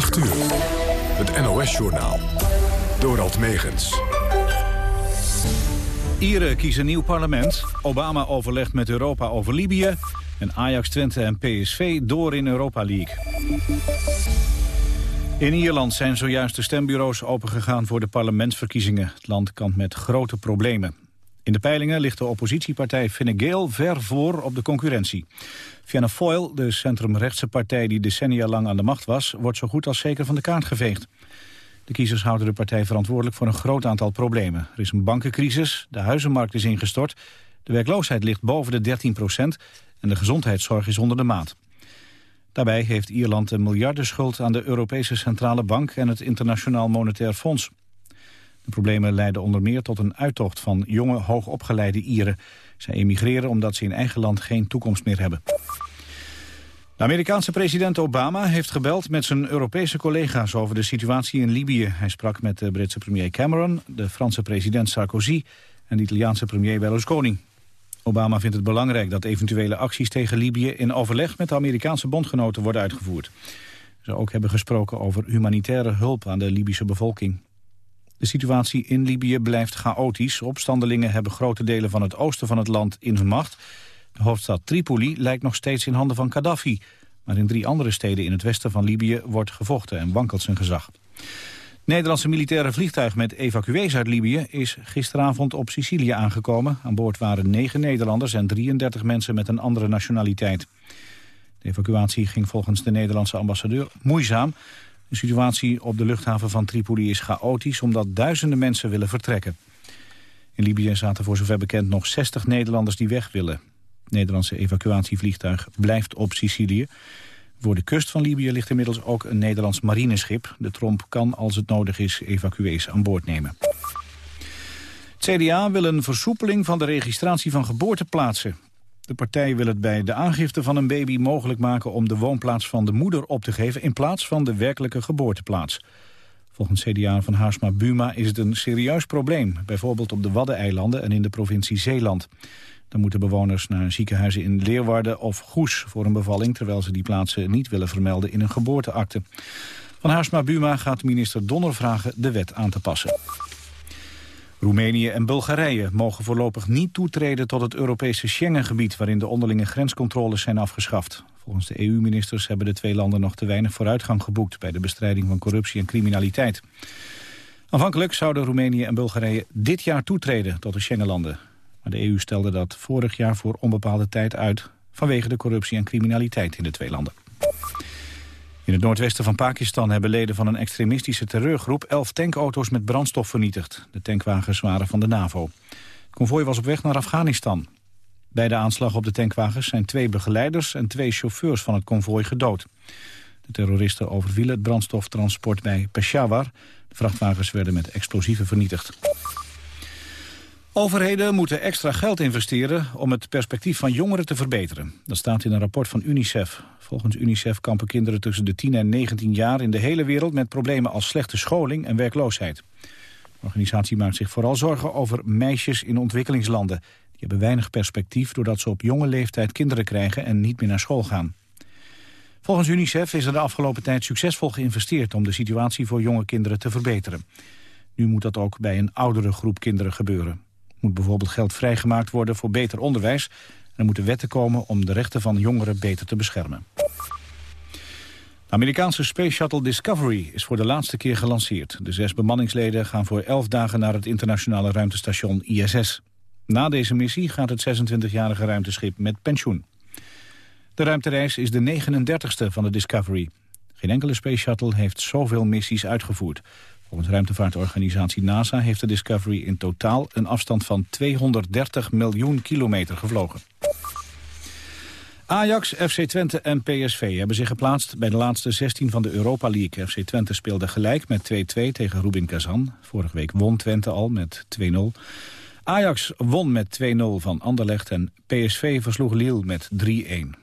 8 uur. Het NOS-journaal. Dorald Megens. Ieren kiezen nieuw parlement. Obama overlegt met Europa over Libië. En Ajax, Twente en PSV door in Europa League. In Ierland zijn zojuist de stembureaus opengegaan voor de parlementsverkiezingen. Het land kampt met grote problemen. In de peilingen ligt de oppositiepartij Fine Gael ver voor op de concurrentie. Fianna Fáil, de centrumrechtse partij die decennia lang aan de macht was... wordt zo goed als zeker van de kaart geveegd. De kiezers houden de partij verantwoordelijk voor een groot aantal problemen. Er is een bankencrisis, de huizenmarkt is ingestort... de werkloosheid ligt boven de 13 procent... en de gezondheidszorg is onder de maat. Daarbij heeft Ierland een miljardenschuld aan de Europese Centrale Bank... en het Internationaal Monetair Fonds. Problemen leiden onder meer tot een uittocht van jonge, hoogopgeleide Ieren. Zij emigreren omdat ze in eigen land geen toekomst meer hebben. De Amerikaanse president Obama heeft gebeld met zijn Europese collega's over de situatie in Libië. Hij sprak met de Britse premier Cameron, de Franse president Sarkozy en de Italiaanse premier Berlusconi. Obama vindt het belangrijk dat eventuele acties tegen Libië in overleg met de Amerikaanse bondgenoten worden uitgevoerd. Ze ook hebben gesproken over humanitaire hulp aan de Libische bevolking. De situatie in Libië blijft chaotisch. Opstandelingen hebben grote delen van het oosten van het land in hun macht. De hoofdstad Tripoli lijkt nog steeds in handen van Gaddafi. Maar in drie andere steden in het westen van Libië wordt gevochten en wankelt zijn gezag. Nederlandse militaire vliegtuig met evacuees uit Libië is gisteravond op Sicilië aangekomen. Aan boord waren negen Nederlanders en 33 mensen met een andere nationaliteit. De evacuatie ging volgens de Nederlandse ambassadeur moeizaam. De situatie op de luchthaven van Tripoli is chaotisch omdat duizenden mensen willen vertrekken. In Libië zaten voor zover bekend nog 60 Nederlanders die weg willen. Het Nederlandse evacuatievliegtuig blijft op Sicilië. Voor de kust van Libië ligt inmiddels ook een Nederlands marineschip. De Tromp kan, als het nodig is, evacuees aan boord nemen. Het CDA wil een versoepeling van de registratie van geboorteplaatsen. De partij wil het bij de aangifte van een baby mogelijk maken om de woonplaats van de moeder op te geven in plaats van de werkelijke geboorteplaats. Volgens CDA van Haarsma Buma is het een serieus probleem, bijvoorbeeld op de Waddeneilanden en in de provincie Zeeland. Dan moeten bewoners naar ziekenhuizen in Leeuwarden of Goes voor een bevalling, terwijl ze die plaatsen niet willen vermelden in een geboorteakte. Van Haarsma Buma gaat minister Donner vragen de wet aan te passen. Roemenië en Bulgarije mogen voorlopig niet toetreden tot het Europese Schengengebied... waarin de onderlinge grenscontroles zijn afgeschaft. Volgens de EU-ministers hebben de twee landen nog te weinig vooruitgang geboekt... bij de bestrijding van corruptie en criminaliteit. Aanvankelijk zouden Roemenië en Bulgarije dit jaar toetreden tot de Schengenlanden. Maar de EU stelde dat vorig jaar voor onbepaalde tijd uit... vanwege de corruptie en criminaliteit in de twee landen. In het noordwesten van Pakistan hebben leden van een extremistische terreurgroep elf tankauto's met brandstof vernietigd. De tankwagens waren van de NAVO. Het konvooi was op weg naar Afghanistan. Bij de aanslag op de tankwagens zijn twee begeleiders en twee chauffeurs van het konvooi gedood. De terroristen overvielen het brandstoftransport bij Peshawar. De vrachtwagens werden met explosieven vernietigd. Overheden moeten extra geld investeren om het perspectief van jongeren te verbeteren. Dat staat in een rapport van UNICEF. Volgens UNICEF kampen kinderen tussen de 10 en 19 jaar in de hele wereld met problemen als slechte scholing en werkloosheid. De organisatie maakt zich vooral zorgen over meisjes in ontwikkelingslanden. Die hebben weinig perspectief doordat ze op jonge leeftijd kinderen krijgen en niet meer naar school gaan. Volgens UNICEF is er de afgelopen tijd succesvol geïnvesteerd om de situatie voor jonge kinderen te verbeteren. Nu moet dat ook bij een oudere groep kinderen gebeuren moet bijvoorbeeld geld vrijgemaakt worden voor beter onderwijs. En er moeten wetten komen om de rechten van jongeren beter te beschermen. De Amerikaanse Space Shuttle Discovery is voor de laatste keer gelanceerd. De zes bemanningsleden gaan voor elf dagen naar het internationale ruimtestation ISS. Na deze missie gaat het 26-jarige ruimteschip met pensioen. De ruimtereis is de 39ste van de Discovery. Geen enkele Space Shuttle heeft zoveel missies uitgevoerd. Volgens ruimtevaartorganisatie NASA heeft de Discovery in totaal een afstand van 230 miljoen kilometer gevlogen. Ajax, FC Twente en PSV hebben zich geplaatst bij de laatste 16 van de Europa League. FC Twente speelde gelijk met 2-2 tegen Rubin Kazan. Vorige week won Twente al met 2-0. Ajax won met 2-0 van Anderlecht en PSV versloeg Lille met 3-1. In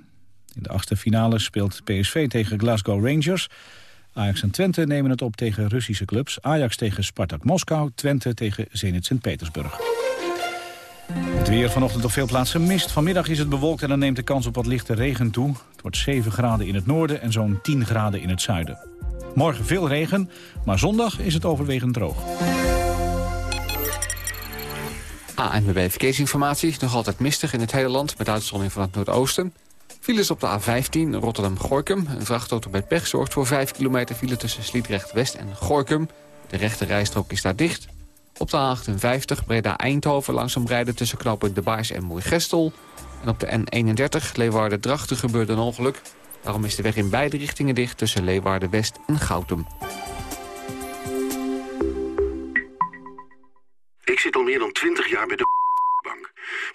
de achtste finale speelt PSV tegen Glasgow Rangers. Ajax en Twente nemen het op tegen Russische clubs. Ajax tegen Spartak Moskou, Twente tegen Zenit Sint-Petersburg. Het weer vanochtend op veel plaatsen mist. Vanmiddag is het bewolkt en dan neemt de kans op wat lichte regen toe. Het wordt 7 graden in het noorden en zo'n 10 graden in het zuiden. Morgen veel regen, maar zondag is het overwegend droog. ANWB Verkeersinformatie. Nog altijd mistig in het hele land, met uitzondering van het noordoosten. Files op de A15 Rotterdam-Gorkum. Een vrachtauto bij pech zorgt voor 5 kilometer file tussen Sliedrecht-West en Gorkum. De rechte rijstrook is daar dicht. Op de A58 Breda-Eindhoven langzaam rijden tussen knooppunt De Baars en Moergestel. En op de N31 Leeuwarden-Drachten gebeurde een ongeluk. Daarom is de weg in beide richtingen dicht tussen Leeuwarden-West en Goutum. Ik zit al meer dan 20 jaar bij de.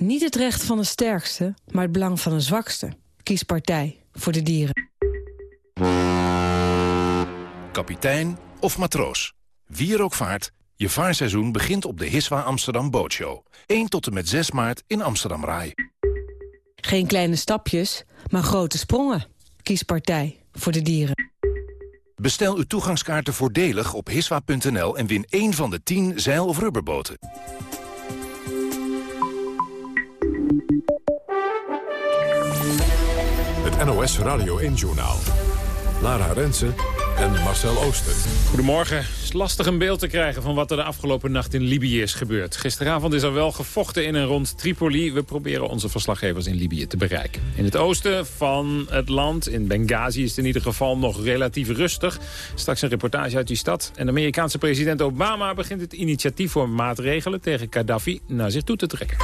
Niet het recht van de sterkste, maar het belang van de zwakste. Kies partij voor de dieren. Kapitein of matroos. Wie er ook vaart, je vaarseizoen begint op de Hiswa Amsterdam Bootshow. 1 tot en met 6 maart in Amsterdam Rai. Geen kleine stapjes, maar grote sprongen. Kies partij voor de dieren. Bestel uw toegangskaarten voordelig op hiswa.nl en win één van de 10 zeil- of rubberboten. NOS Radio 1-journaal. Lara Rensen en Marcel Ooster. Goedemorgen. Het is lastig een beeld te krijgen van wat er de afgelopen nacht in Libië is gebeurd. Gisteravond is er wel gevochten in en rond Tripoli. We proberen onze verslaggevers in Libië te bereiken. In het oosten van het land, in Benghazi, is het in ieder geval nog relatief rustig. Straks een reportage uit die stad. En de Amerikaanse president Obama begint het initiatief voor maatregelen tegen Gaddafi naar zich toe te trekken.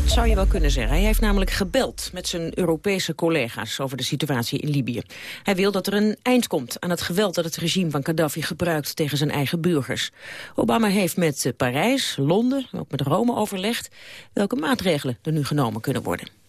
Dat zou je wel kunnen zeggen. Hij heeft namelijk gebeld met zijn Europese collega's over de situatie in Libië. Hij wil dat er een eind komt aan het geweld dat het regime van Gaddafi gebruikt tegen zijn eigen burgers. Obama heeft met eh, Parijs, Londen, ook met Rome overlegd welke maatregelen er nu genomen kunnen worden.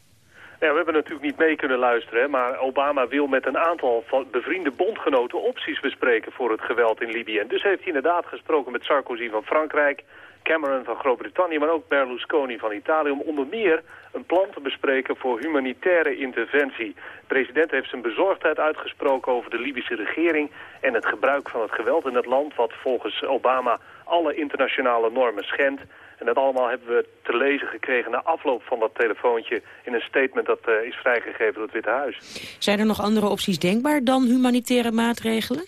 Ja, we hebben natuurlijk niet mee kunnen luisteren, maar Obama wil met een aantal bevriende bondgenoten opties bespreken voor het geweld in Libië. En dus heeft hij inderdaad gesproken met Sarkozy van Frankrijk, Cameron van Groot-Brittannië, maar ook Berlusconi van Italië... om onder meer een plan te bespreken voor humanitaire interventie. De president heeft zijn bezorgdheid uitgesproken over de Libische regering... en het gebruik van het geweld in het land... wat volgens Obama alle internationale normen schendt. En dat allemaal hebben we te lezen gekregen na afloop van dat telefoontje... in een statement dat uh, is vrijgegeven door het Witte Huis. Zijn er nog andere opties denkbaar dan humanitaire maatregelen?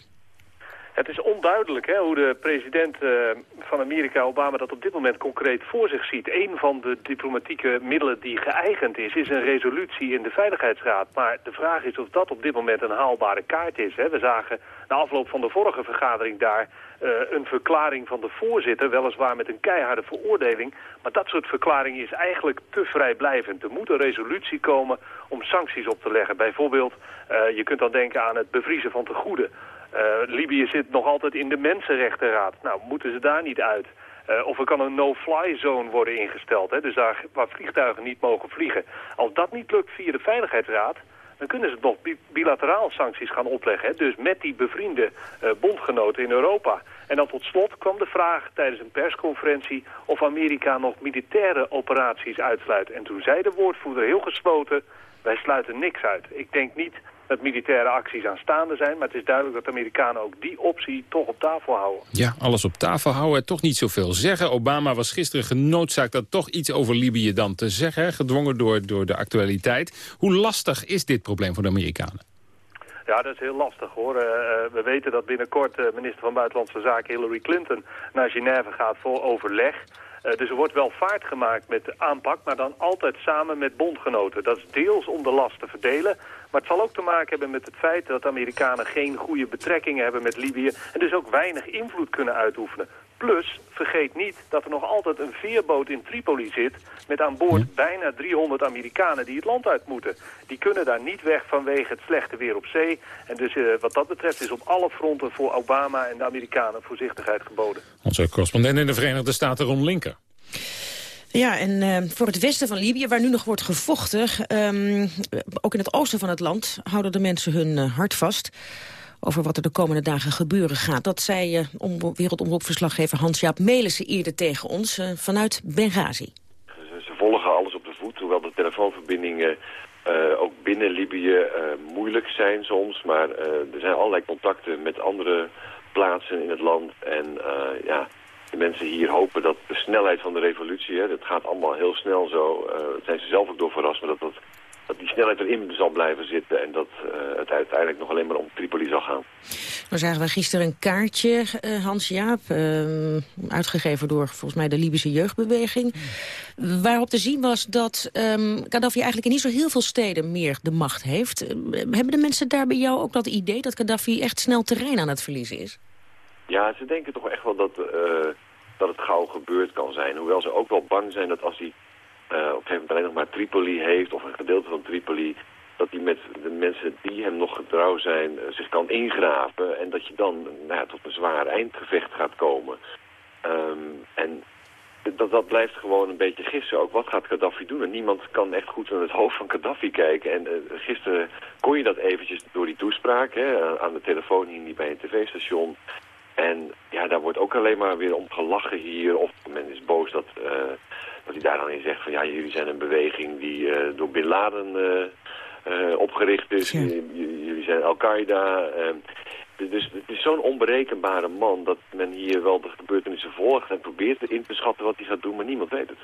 Het is onduidelijk hè, hoe de president uh, van Amerika, Obama, dat op dit moment concreet voor zich ziet. Een van de diplomatieke middelen die geëigend is, is een resolutie in de Veiligheidsraad. Maar de vraag is of dat op dit moment een haalbare kaart is. Hè. We zagen na afloop van de vorige vergadering daar uh, een verklaring van de voorzitter, weliswaar met een keiharde veroordeling. Maar dat soort verklaringen is eigenlijk te vrijblijvend. Er moet een resolutie komen om sancties op te leggen. Bijvoorbeeld, uh, je kunt dan denken aan het bevriezen van tegoeden. Uh, Libië zit nog altijd in de Mensenrechtenraad. Nou, moeten ze daar niet uit? Uh, of er kan een no-fly zone worden ingesteld, hè? dus daar waar vliegtuigen niet mogen vliegen. Als dat niet lukt via de Veiligheidsraad, dan kunnen ze nog bi bilateraal sancties gaan opleggen. Hè? Dus met die bevriende uh, bondgenoten in Europa. En dan tot slot kwam de vraag tijdens een persconferentie of Amerika nog militaire operaties uitsluit. En toen zei de woordvoerder heel gesloten, wij sluiten niks uit. Ik denk niet dat militaire acties aanstaande zijn. Maar het is duidelijk dat de Amerikanen ook die optie toch op tafel houden. Ja, alles op tafel houden, toch niet zoveel zeggen. Obama was gisteren genoodzaakt dat toch iets over Libië dan te zeggen. Gedwongen door, door de actualiteit. Hoe lastig is dit probleem voor de Amerikanen? Ja, dat is heel lastig hoor. Uh, we weten dat binnenkort uh, minister van Buitenlandse Zaken Hillary Clinton naar Genève gaat voor overleg. Uh, dus er wordt wel vaart gemaakt met de aanpak, maar dan altijd samen met bondgenoten. Dat is deels om de last te verdelen, maar het zal ook te maken hebben met het feit dat Amerikanen geen goede betrekkingen hebben met Libië en dus ook weinig invloed kunnen uitoefenen. Plus, vergeet niet dat er nog altijd een veerboot in Tripoli zit... met aan boord bijna 300 Amerikanen die het land uit moeten. Die kunnen daar niet weg vanwege het slechte weer op zee. En dus uh, wat dat betreft is op alle fronten voor Obama en de Amerikanen voorzichtigheid geboden. Onze correspondent in de Verenigde Staten, Ron Linker. Ja, en uh, voor het westen van Libië, waar nu nog wordt gevochten... Um, ook in het oosten van het land, houden de mensen hun uh, hart vast. Over wat er de komende dagen gebeuren gaat. Dat zei uh, wereldomroepverslaggever Hans-Jaap Melissen eerder tegen ons uh, vanuit Benghazi. Ze, ze, volgen alles op de voet, hoewel de telefoonverbindingen uh, ook binnen Libië moeilijk zijn soms. Maar er zijn allerlei contacten met andere plaatsen in het land. En ja, de mensen hier hopen dat de snelheid van de revolutie, hè, dat gaat allemaal heel snel zo. Uh, zijn ze zelf ook door verrast, maar dat, dat, dat die snelheid erin zal blijven zitten en dat uh, het uiteindelijk nog alleen maar om Tripoli zal gaan. Dan zagen we gisteren een kaartje, uh, Hans-Jaap, uitgegeven door volgens mij de Libische jeugdbeweging, waarop te zien was dat um, Gaddafi eigenlijk in niet zo heel veel steden meer de macht heeft. hebben de mensen daar bij jou ook dat idee dat Gaddafi echt snel terrein aan het verliezen is? Ja, ze denken toch echt wel dat, uh, dat het gauw gebeurd kan zijn. Hoewel ze ook wel bang zijn dat als hij op een gegeven moment alleen nog maar Tripoli heeft... of een gedeelte van Tripoli... dat hij met de mensen die hem nog getrouw zijn uh, zich kan ingraven... en dat je dan nou tot een zwaar eindgevecht gaat komen. Um, en dat, dat blijft gewoon een beetje gissen ook. Wat gaat Gaddafi doen? En niemand kan echt goed naar het hoofd van Gaddafi kijken. En uh, gisteren kon je dat eventjes door die toespraak... Hè, aan de telefoon hier bij een tv-station... En ja, daar wordt ook alleen maar weer om gelachen hier. Of men is boos dat, dat hij daar dan in zegt van... ja, jullie zijn een beweging die uh, door Bin Laden uh, opgericht is. Ja. Jullie zijn Al-Qaeda. dus het is zo'n onberekenbare man dat men hier wel de gebeurtenissen volgt... en probeert in te schatten wat hij gaat doen, maar niemand weet het.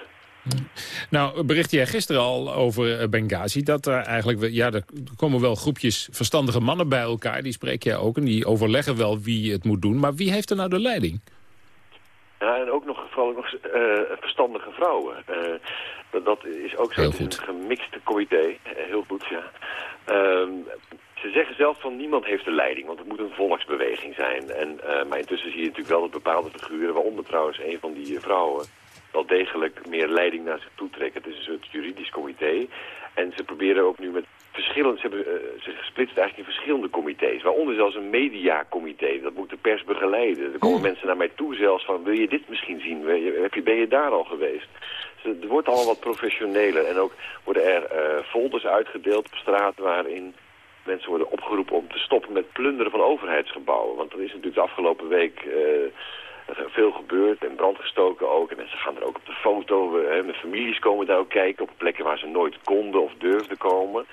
Nou, berichtte jij gisteren al over Benghazi... dat er eigenlijk, ja, er komen wel groepjes verstandige mannen bij elkaar... die spreek jij ook en die overleggen wel wie het moet doen. Maar wie heeft er nou de leiding? Ja, en ook nog, vooral ook nog uh, verstandige vrouwen. Uh, dat, is ook zo. Het is een gemixte comité. Uh, heel goed, ja. Ehm, ze zeggen zelf van niemand heeft de leiding, want het moet een volksbeweging zijn. En, maar intussen zie je natuurlijk wel dat bepaalde figuren, waaronder trouwens een van die vrouwen wel degelijk meer leiding naar zich toe trekken. Het is een soort juridisch comité. En ze proberen ook nu met verschillende... Ze hebben uh, zich gesplitst eigenlijk in verschillende comité's. Waaronder zelfs een mediacomité. Dat moet de pers begeleiden. Er komen hmm. mensen naar mij toe zelfs van... wil je dit misschien zien? Heb je, ben je daar al geweest? Dus het wordt allemaal wat professioneler. En ook worden er uh, folders uitgedeeld op straat waarin mensen worden opgeroepen om te stoppen met plunderen van overheidsgebouwen. Want dat is natuurlijk de afgelopen week... Uh, er is veel gebeurd en brand gestoken ook. En mensen gaan er ook op de foto. Hè, met families komen daar ook kijken op plekken waar ze nooit konden of durfden komen.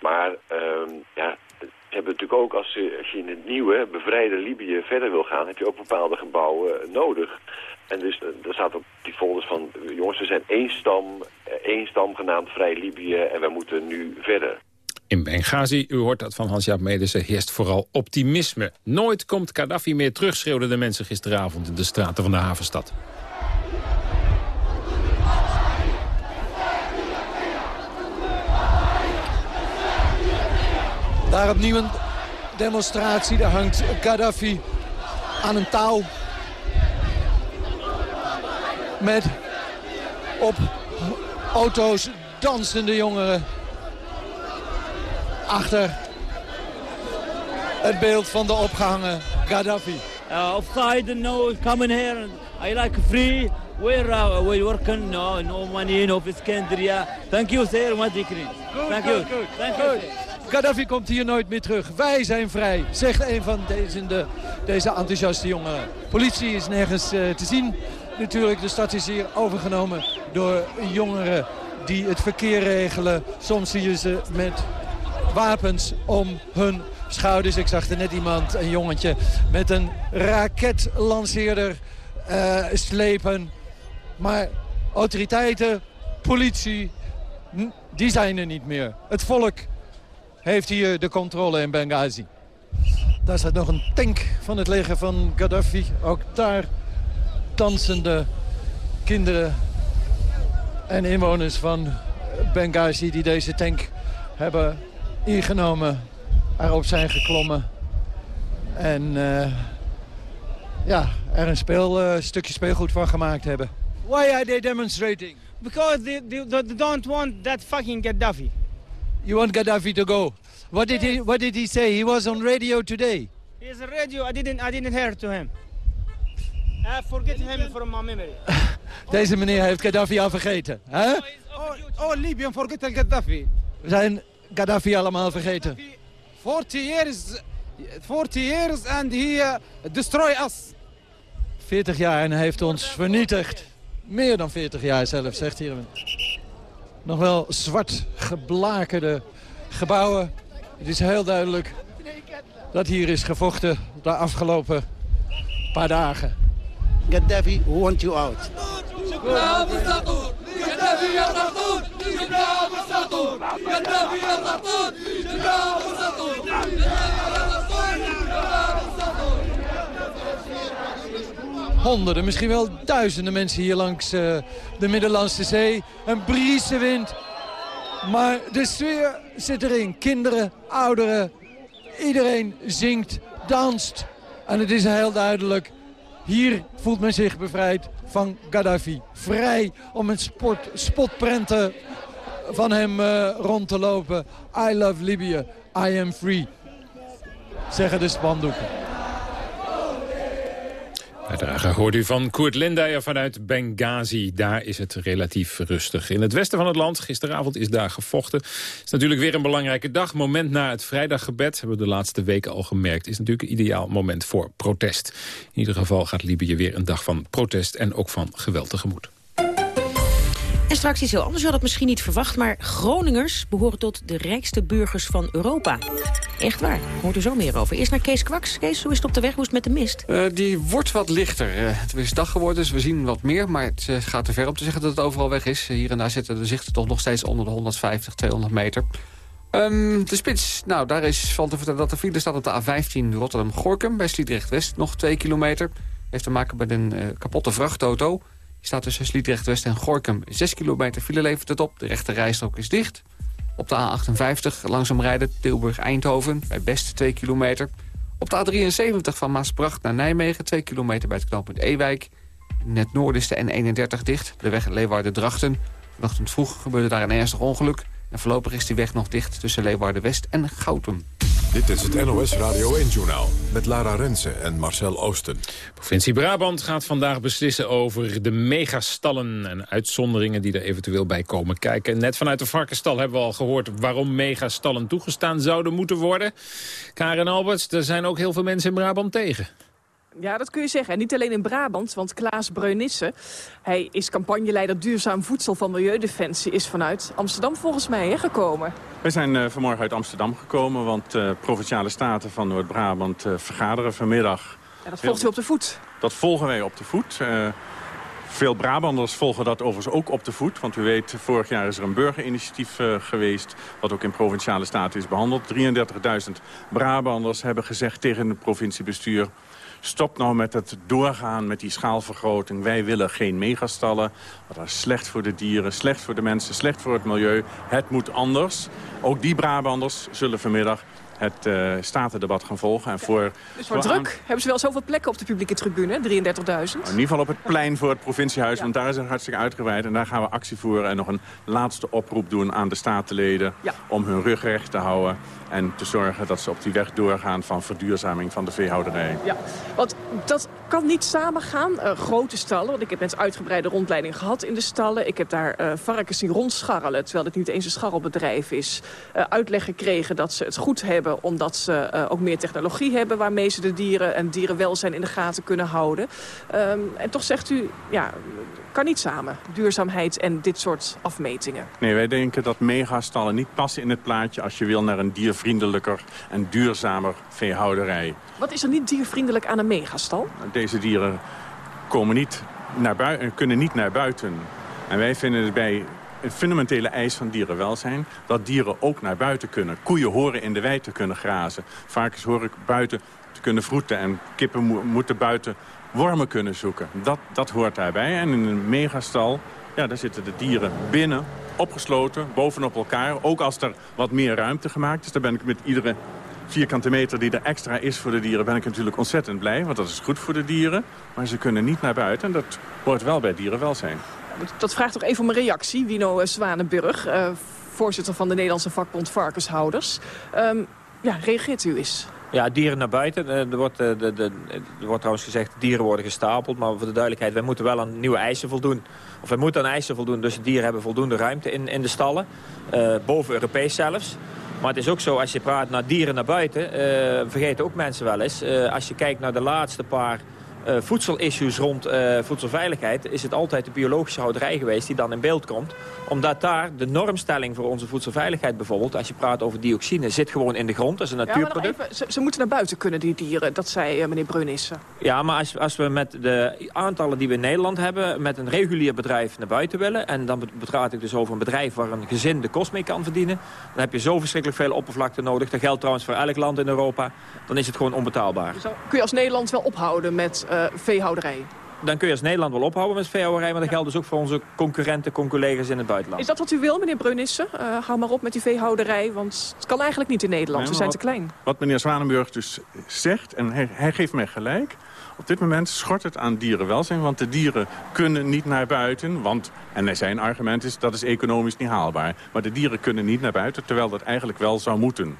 Maar um, ja, ze hebben natuurlijk ook, als je, als je in het nieuwe, bevrijde Libië verder wil gaan, heb je ook bepaalde gebouwen nodig. En dus er staat op die folders van, jongens, we zijn één stam, één stam genaamd Vrij Libië en wij moeten nu verder. In Benghazi, u hoort dat van Hans-Jaap Medersen, heerst vooral optimisme. Nooit komt Gaddafi meer terug, schreeuwden de mensen gisteravond in de straten van de havenstad. Daar opnieuw een demonstratie, daar hangt Gaddafi aan een touw. Met op auto's dansende jongeren achter het beeld van de opgehangen Gaddafi. Uh, offside, no, coming here. I like free. We're, uh, we working, no, no money, no Iskandria. Thank you, sir. Thank you. Thank you. Gaddafi komt hier nooit meer terug. Wij zijn vrij, zegt een van deze, de, deze enthousiaste jongeren. Politie is nergens uh, te zien. Natuurlijk, de stad is hier overgenomen door jongeren die het verkeer regelen. Soms zie je ze met wapens om hun schouders. Ik zag er net iemand, een jongetje, met een raketlanceerder uh, slepen. Maar autoriteiten, politie, die zijn er niet meer. Het volk heeft hier de controle in Benghazi. Daar staat nog een tank van het leger van Gaddafi. Ook daar dansende kinderen en inwoners van Benghazi die deze tank hebben ingenomen, erop zijn geklommen. En uh, ja, er een speel, uh, stukje speelgoed van gemaakt hebben. Why are they demonstrating? Because they, they, they don't want that fucking Gaddafi. You want Gaddafi to go? What did he What did he say? He was on radio today. He's on radio. I didn't I didn't hear to him. I forget him from my memory. Deze meneer heeft Gaddafi al vergeten. Huh? Oh, oh, Libyan forget Gaddafi. We zijn Gaddafi allemaal vergeten. 40 years 40 years and he uh, destroy us. 40 jaar en hij heeft ons vernietigd. Meer dan 40 jaar zelf, zegt hier. Nog wel zwart geblakerde gebouwen. Het is heel duidelijk dat hier is gevochten de afgelopen paar dagen. Gaddafi want you out. Honderden, misschien wel duizenden mensen hier langs uh, de Middellandse Zee. Een briese wind. Maar de sfeer zit erin. Kinderen, ouderen, iedereen zingt, danst. En het is heel duidelijk, hier voelt men zich bevrijd van Gaddafi. Vrij om een sport, spotprenten van hem uh, rond te lopen. I love Libya, I am free, zeggen de spandoeken. Uiteraard hoort u van Koert Lindeyer vanuit Benghazi. Daar is het relatief rustig. In het westen van het land, gisteravond is daar gevochten. Het is natuurlijk weer een belangrijke dag. Moment na het vrijdaggebed, hebben we de laatste weken al gemerkt... is natuurlijk een ideaal moment voor protest. In ieder geval gaat Libië weer een dag van protest... en ook van geweld tegemoet. En straks iets heel anders. Je had het misschien niet verwacht, maar Groningers behoren tot de rijkste burgers van Europa. Echt waar. Hoort er zo meer over. Eerst naar Kees Kwaks. Kees, hoe is het op de weg? Hoe is het met de mist? Uh, die wordt wat lichter. Uh, het is dag geworden, dus we zien wat meer. Maar het uh, gaat te ver om te zeggen dat het overal weg is. Hier en daar zitten de zichten toch nog steeds onder de 150, 200 meter. Um, de spits, nou daar is van te vertellen dat de file staat op de A15 Rotterdam-Gorkum... bij Sliedrecht-West, nog 2 kilometer. Heeft te maken met een kapotte vrachtauto staat tussen Sliedrecht-West en Gorkum 6 kilometer file levert het op. De rechte rijstrook is dicht. Op de A58 langzaam rijden Tilburg-Eindhoven bij Best 2 kilometer. Op de A73 van Maasbracht naar Nijmegen 2 kilometer bij het knooppunt Ewijk. In het noorden is de N31 dicht, de weg Leeuwarden-Drachten. Vanochtend vroeg gebeurde daar een ernstig ongeluk. En voorlopig is die weg nog dicht tussen Leeuwarden-West en Goutum. Dit is het NOS Radio 1-journaal met Lara Rensen en Marcel Oosten. Provincie Brabant gaat vandaag beslissen over de megastallen... en uitzonderingen die er eventueel bij komen kijken. Net vanuit de varkenstal hebben we al gehoord... waarom megastallen toegestaan zouden moeten worden. Karen Alberts, er zijn ook heel veel mensen in Brabant tegen. Ja, dat kun je zeggen. En niet alleen in Brabant, want Klaas Breunisse... hij is campagneleider duurzaam voedsel van Milieudefensie... is vanuit Amsterdam volgens mij hè, gekomen. Wij zijn uh, vanmorgen uit Amsterdam gekomen... want uh, Provinciale Staten van Noord-Brabant uh, vergaderen vanmiddag. Ja, dat volgt u op de voet? Dat volgen wij op de voet. Veel Brabanders volgen dat overigens ook op de voet. Want u weet, vorig jaar is er een burgerinitiatief uh, geweest... wat ook in Provinciale Staten is behandeld. 33.000 Brabanders hebben gezegd tegen het provinciebestuur... Stop nou met het doorgaan met die schaalvergroting. Wij willen geen megastallen. Dat is slecht voor de dieren, slecht voor de mensen, slecht voor het milieu. Het moet anders. Ook die Brabanders zullen vanmiddag het uh, statendebat gaan volgen. En voor, dus voor druk? Hebben ze wel zoveel plekken op de publieke tribune? 33.000? Nou, in ieder geval op het plein voor het provinciehuis. Ja. Want daar is het hartstikke uitgebreid. En daar gaan we actie voeren en nog een laatste oproep doen aan de statenleden... Ja. om hun rug recht te houden. En te zorgen dat ze op die weg doorgaan van verduurzaming van de veehouderij. Ja, want dat kan niet samengaan. Uh, grote stallen, want ik heb net uitgebreide rondleiding gehad in de stallen. Ik heb daar uh, varkens zien rondscharrelen, terwijl het niet eens een scharrelbedrijf is. Uh, uitleg gekregen dat ze het goed hebben, omdat ze ook meer technologie hebben... waarmee ze de dieren en dierenwelzijn in de gaten kunnen houden. Um, en toch zegt u, ja, kan niet samen. Duurzaamheid en dit soort afmetingen. Nee, wij denken dat megastallen niet passen in het plaatje... als je wil naar een diervriendelijker en duurzamer veehouderij. Wat is er niet diervriendelijk aan een megastal? Deze dieren komen niet naar buiten, kunnen niet naar buiten. En wij vinden het bij een fundamentele eis van dierenwelzijn... dat dieren ook naar buiten kunnen. Koeien horen in de wei te kunnen grazen. Varkens horen buiten te kunnen vroeten. En kippen mo moeten buiten wormen kunnen zoeken. Dat, dat hoort daarbij. En in een megastal, ja, daar zitten de dieren binnen, opgesloten, bovenop elkaar. Ook als er wat meer ruimte gemaakt is. Daar ben ik met iedere vierkante meter die er extra is voor de dieren... ben ik natuurlijk ontzettend blij, want dat is goed voor de dieren. Maar ze kunnen niet naar buiten en dat hoort wel bij dierenwelzijn. Dat vraagt toch even om een reactie, Wino Zwanenburg... Uh, voorzitter van de Nederlandse vakbond Varkenshouders. Um, ja, reageert u eens? Ja, dieren naar buiten. Eh, er wordt, eh, de, de, er wordt trouwens gezegd, dieren worden gestapeld. Maar voor de duidelijkheid, wij moeten wel aan nieuwe eisen voldoen. Of wij moeten aan eisen voldoen, dus dieren hebben voldoende ruimte in, in de stallen. Uh, boven Europees zelfs. Maar het is ook zo, als je praat naar dieren naar buiten... vergeten ook mensen wel eens. als je kijkt naar de laatste paar uh, voedselissues rond uh, voedselveiligheid... is het altijd de biologische houderij geweest die dan in beeld komt. Omdat daar de normstelling voor onze voedselveiligheid bijvoorbeeld... als je praat over dioxine, zit gewoon in de grond. Dat is een natuurproduct. Ja, ze, ze, moeten naar buiten kunnen, die dieren. Dat zei uh, meneer Brunissen. Ja, maar als, als we met de aantallen die we in Nederland hebben... met een regulier bedrijf naar buiten willen... en dan praat ik dus over een bedrijf waar een gezin de kost mee kan verdienen... dan heb je zo verschrikkelijk veel oppervlakte nodig. Dat geldt trouwens voor elk land in Europa. Dan is het gewoon onbetaalbaar. Dus kun je als Nederland wel ophouden met uh, veehouderij? Dan kun je als Nederland wel ophouden met veehouderij... maar dat geldt dus ook voor onze concurrenten, collega's in het buitenland. Is dat wat u wil, meneer Brunissen? Uh, hou maar op met die veehouderij, want het kan eigenlijk niet in Nederland. Nee, We zijn wat, te klein. Wat meneer Zwanenburg dus zegt, en hij, hij geeft mij gelijk... Op dit moment schort het aan dierenwelzijn, want de dieren kunnen niet naar buiten. Want, en zijn argument is, dat is economisch niet haalbaar. Maar de dieren kunnen niet naar buiten, terwijl dat eigenlijk wel zou moeten.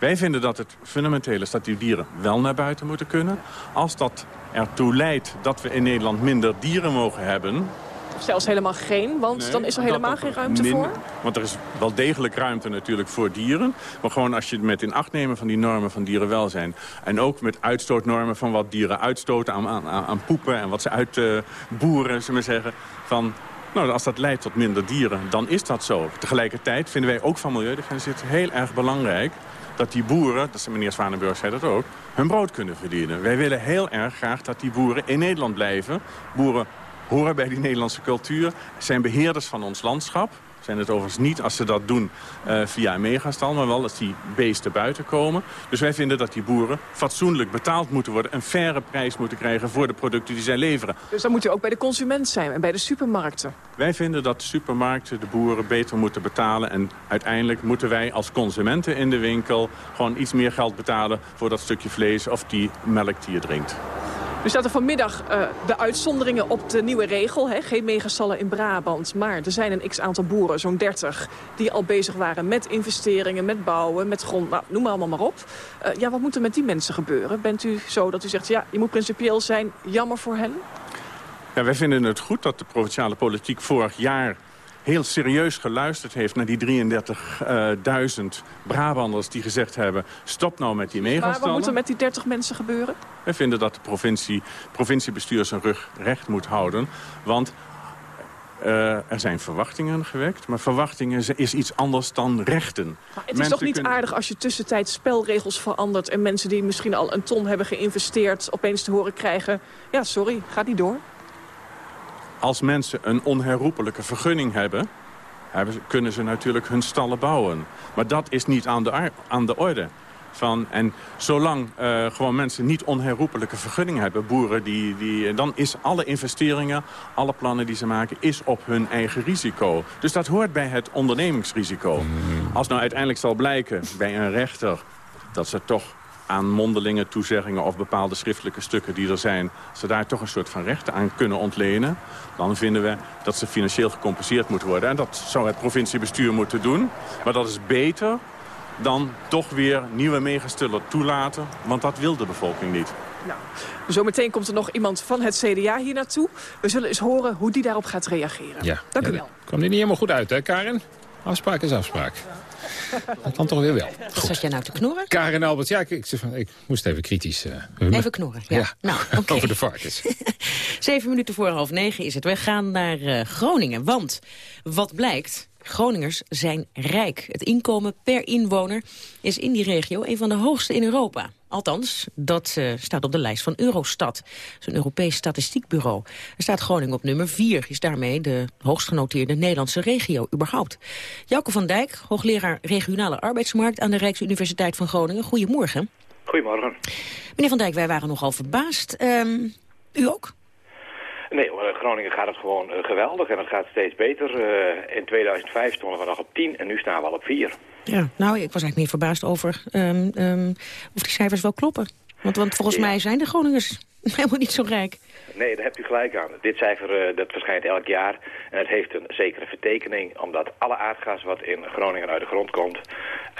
Wij vinden dat het fundamenteel is dat die dieren wel naar buiten moeten kunnen. Als dat ertoe leidt dat we in Nederland minder dieren mogen hebben... Of zelfs helemaal geen, want nee, dan is er helemaal geen ruimte minder, voor? Want er is wel degelijk ruimte natuurlijk voor dieren. Maar gewoon als je met in acht nemen van die normen van dierenwelzijn... en ook met uitstootnormen van wat dieren uitstoten aan, aan, aan poepen... en wat ze uitboeren, uh, zullen we zeggen... van nou, als dat leidt tot minder dieren, dan is dat zo. Tegelijkertijd vinden wij ook van Milieudefensie het heel erg belangrijk dat die boeren, dat is meneer Zwanenburg zei dat ook, hun brood kunnen verdienen. Wij willen heel erg graag dat die boeren in Nederland blijven. Boeren horen bij die Nederlandse cultuur, zijn beheerders van ons landschap zijn het overigens niet als ze dat doen uh, via een megastal... maar wel als die beesten buiten komen. Dus wij vinden dat die boeren fatsoenlijk betaald moeten worden... een faire prijs moeten krijgen voor de producten die zij leveren. Dus dan moet u ook bij de consument zijn en bij de supermarkten? Wij vinden dat de supermarkten de boeren beter moeten betalen... en uiteindelijk moeten wij als consumenten in de winkel... gewoon iets meer geld betalen voor dat stukje vlees of die melk die je drinkt. Nu staat er vanmiddag uh, de uitzonderingen op de nieuwe regel. Hè? Geen megastallen in Brabant. Maar er zijn een x-aantal boeren, zo'n 30... die al bezig waren met investeringen, met bouwen, met grond. Nou, noem maar allemaal maar op. Uh, ja, wat moet er met die mensen gebeuren? Bent u zo dat u zegt, ja, je moet principieel zijn. Jammer voor hen? Ja, wij vinden het goed dat de provinciale politiek vorig jaar heel serieus geluisterd heeft naar die 33.000 Brabanders die gezegd hebben... stop nou met die megastallen. Maar wat moet er met die 30 mensen gebeuren? Wij vinden dat de provincie, provinciebestuur zijn rug recht moet houden. Want uh, er zijn verwachtingen gewekt, maar verwachtingen is iets anders dan rechten. Maar het is toch niet kunnen... aardig als je tussentijds spelregels verandert... en mensen die misschien al een ton hebben geïnvesteerd... opeens te horen krijgen, ja sorry, gaat niet door? Als mensen een onherroepelijke vergunning hebben... hebben kunnen ze natuurlijk hun stallen bouwen. Maar dat is niet aan de, aan de orde. Van, en zolang uh, gewoon mensen niet onherroepelijke vergunning hebben, boeren, die, die, dan is alle investeringen, alle plannen die ze maken, is op hun eigen risico. Dus dat hoort bij het ondernemingsrisico. Als nou uiteindelijk zal blijken bij een rechter dat ze toch aan mondelinge toezeggingen of bepaalde schriftelijke stukken die er zijn... ze daar toch een soort van rechten aan kunnen ontlenen... dan vinden we dat ze financieel gecompenseerd moeten worden. En dat zou het provinciebestuur moeten doen. Maar dat is beter dan toch weer nieuwe megastallen toelaten. Want dat wil de bevolking niet. Nou, zometeen komt er nog iemand van het CDA hier naartoe. We zullen eens horen hoe die daarop gaat reageren. Ja. Dank ja, u wel. Kwam die niet helemaal goed uit, hè, Karin? Afspraak is afspraak. Dat kan toch weer wel. Wat zat jij nou te knorren? Karin Albert, ja, ik, ik, ik moest even kritisch... Uh, even knorren, ja. ja. Nou, okay. Over de varkens. Zeven minuten voor half negen is het. We gaan naar uh, Groningen, want wat blijkt... Groningers zijn rijk. Het inkomen per inwoner is in die regio een van de hoogste in Europa. Althans, dat uh, staat op de lijst van Eurostat, zo'n Europees statistiekbureau. Er staat Groningen op nummer 4, is daarmee de hoogst genoteerde Nederlandse regio überhaupt. Jouke van Dijk, hoogleraar regionale arbeidsmarkt aan de Rijksuniversiteit van Groningen. Goedemorgen. Goedemorgen. Meneer van Dijk, wij waren nogal verbaasd. Um, u ook? Nee, in Groningen gaat het gewoon uh, geweldig en het gaat steeds beter. Uh, in 2005 stonden we nog op 10 en nu staan we al op 4. Ja, nou, ik was eigenlijk meer verbaasd over um, um, of die cijfers wel kloppen. Want, want volgens ja. mij zijn de Groningers helemaal niet zo rijk. Nee, daar hebt u gelijk aan. Dit cijfer uh, dat verschijnt elk jaar en het heeft een zekere vertekening... omdat alle aardgas wat in Groningen uit de grond komt...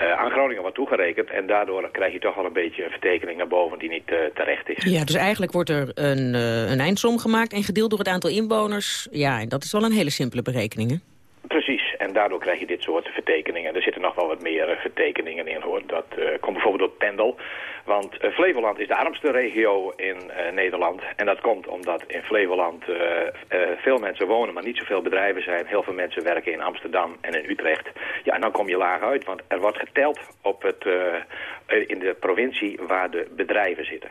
Uh, aan Groningen wordt toegerekend en daardoor krijg je toch wel een beetje een vertekening naar boven die niet uh, terecht is. Ja, dus eigenlijk wordt er een, een eindsom gemaakt en gedeeld door het aantal inwoners. Ja, en dat is wel een hele simpele berekening, hè? Precies. En daardoor krijg je dit soort vertekeningen. Er zitten nog wel wat meer vertekeningen in hoor. Dat komt bijvoorbeeld door Pendel. Want Flevoland is de armste regio in Nederland. En dat komt omdat in Flevoland veel mensen wonen, maar niet zoveel bedrijven zijn. Heel veel mensen werken in Amsterdam en in Utrecht. Ja, en dan kom je laag uit, want er wordt geteld op het, in de provincie waar de bedrijven zitten.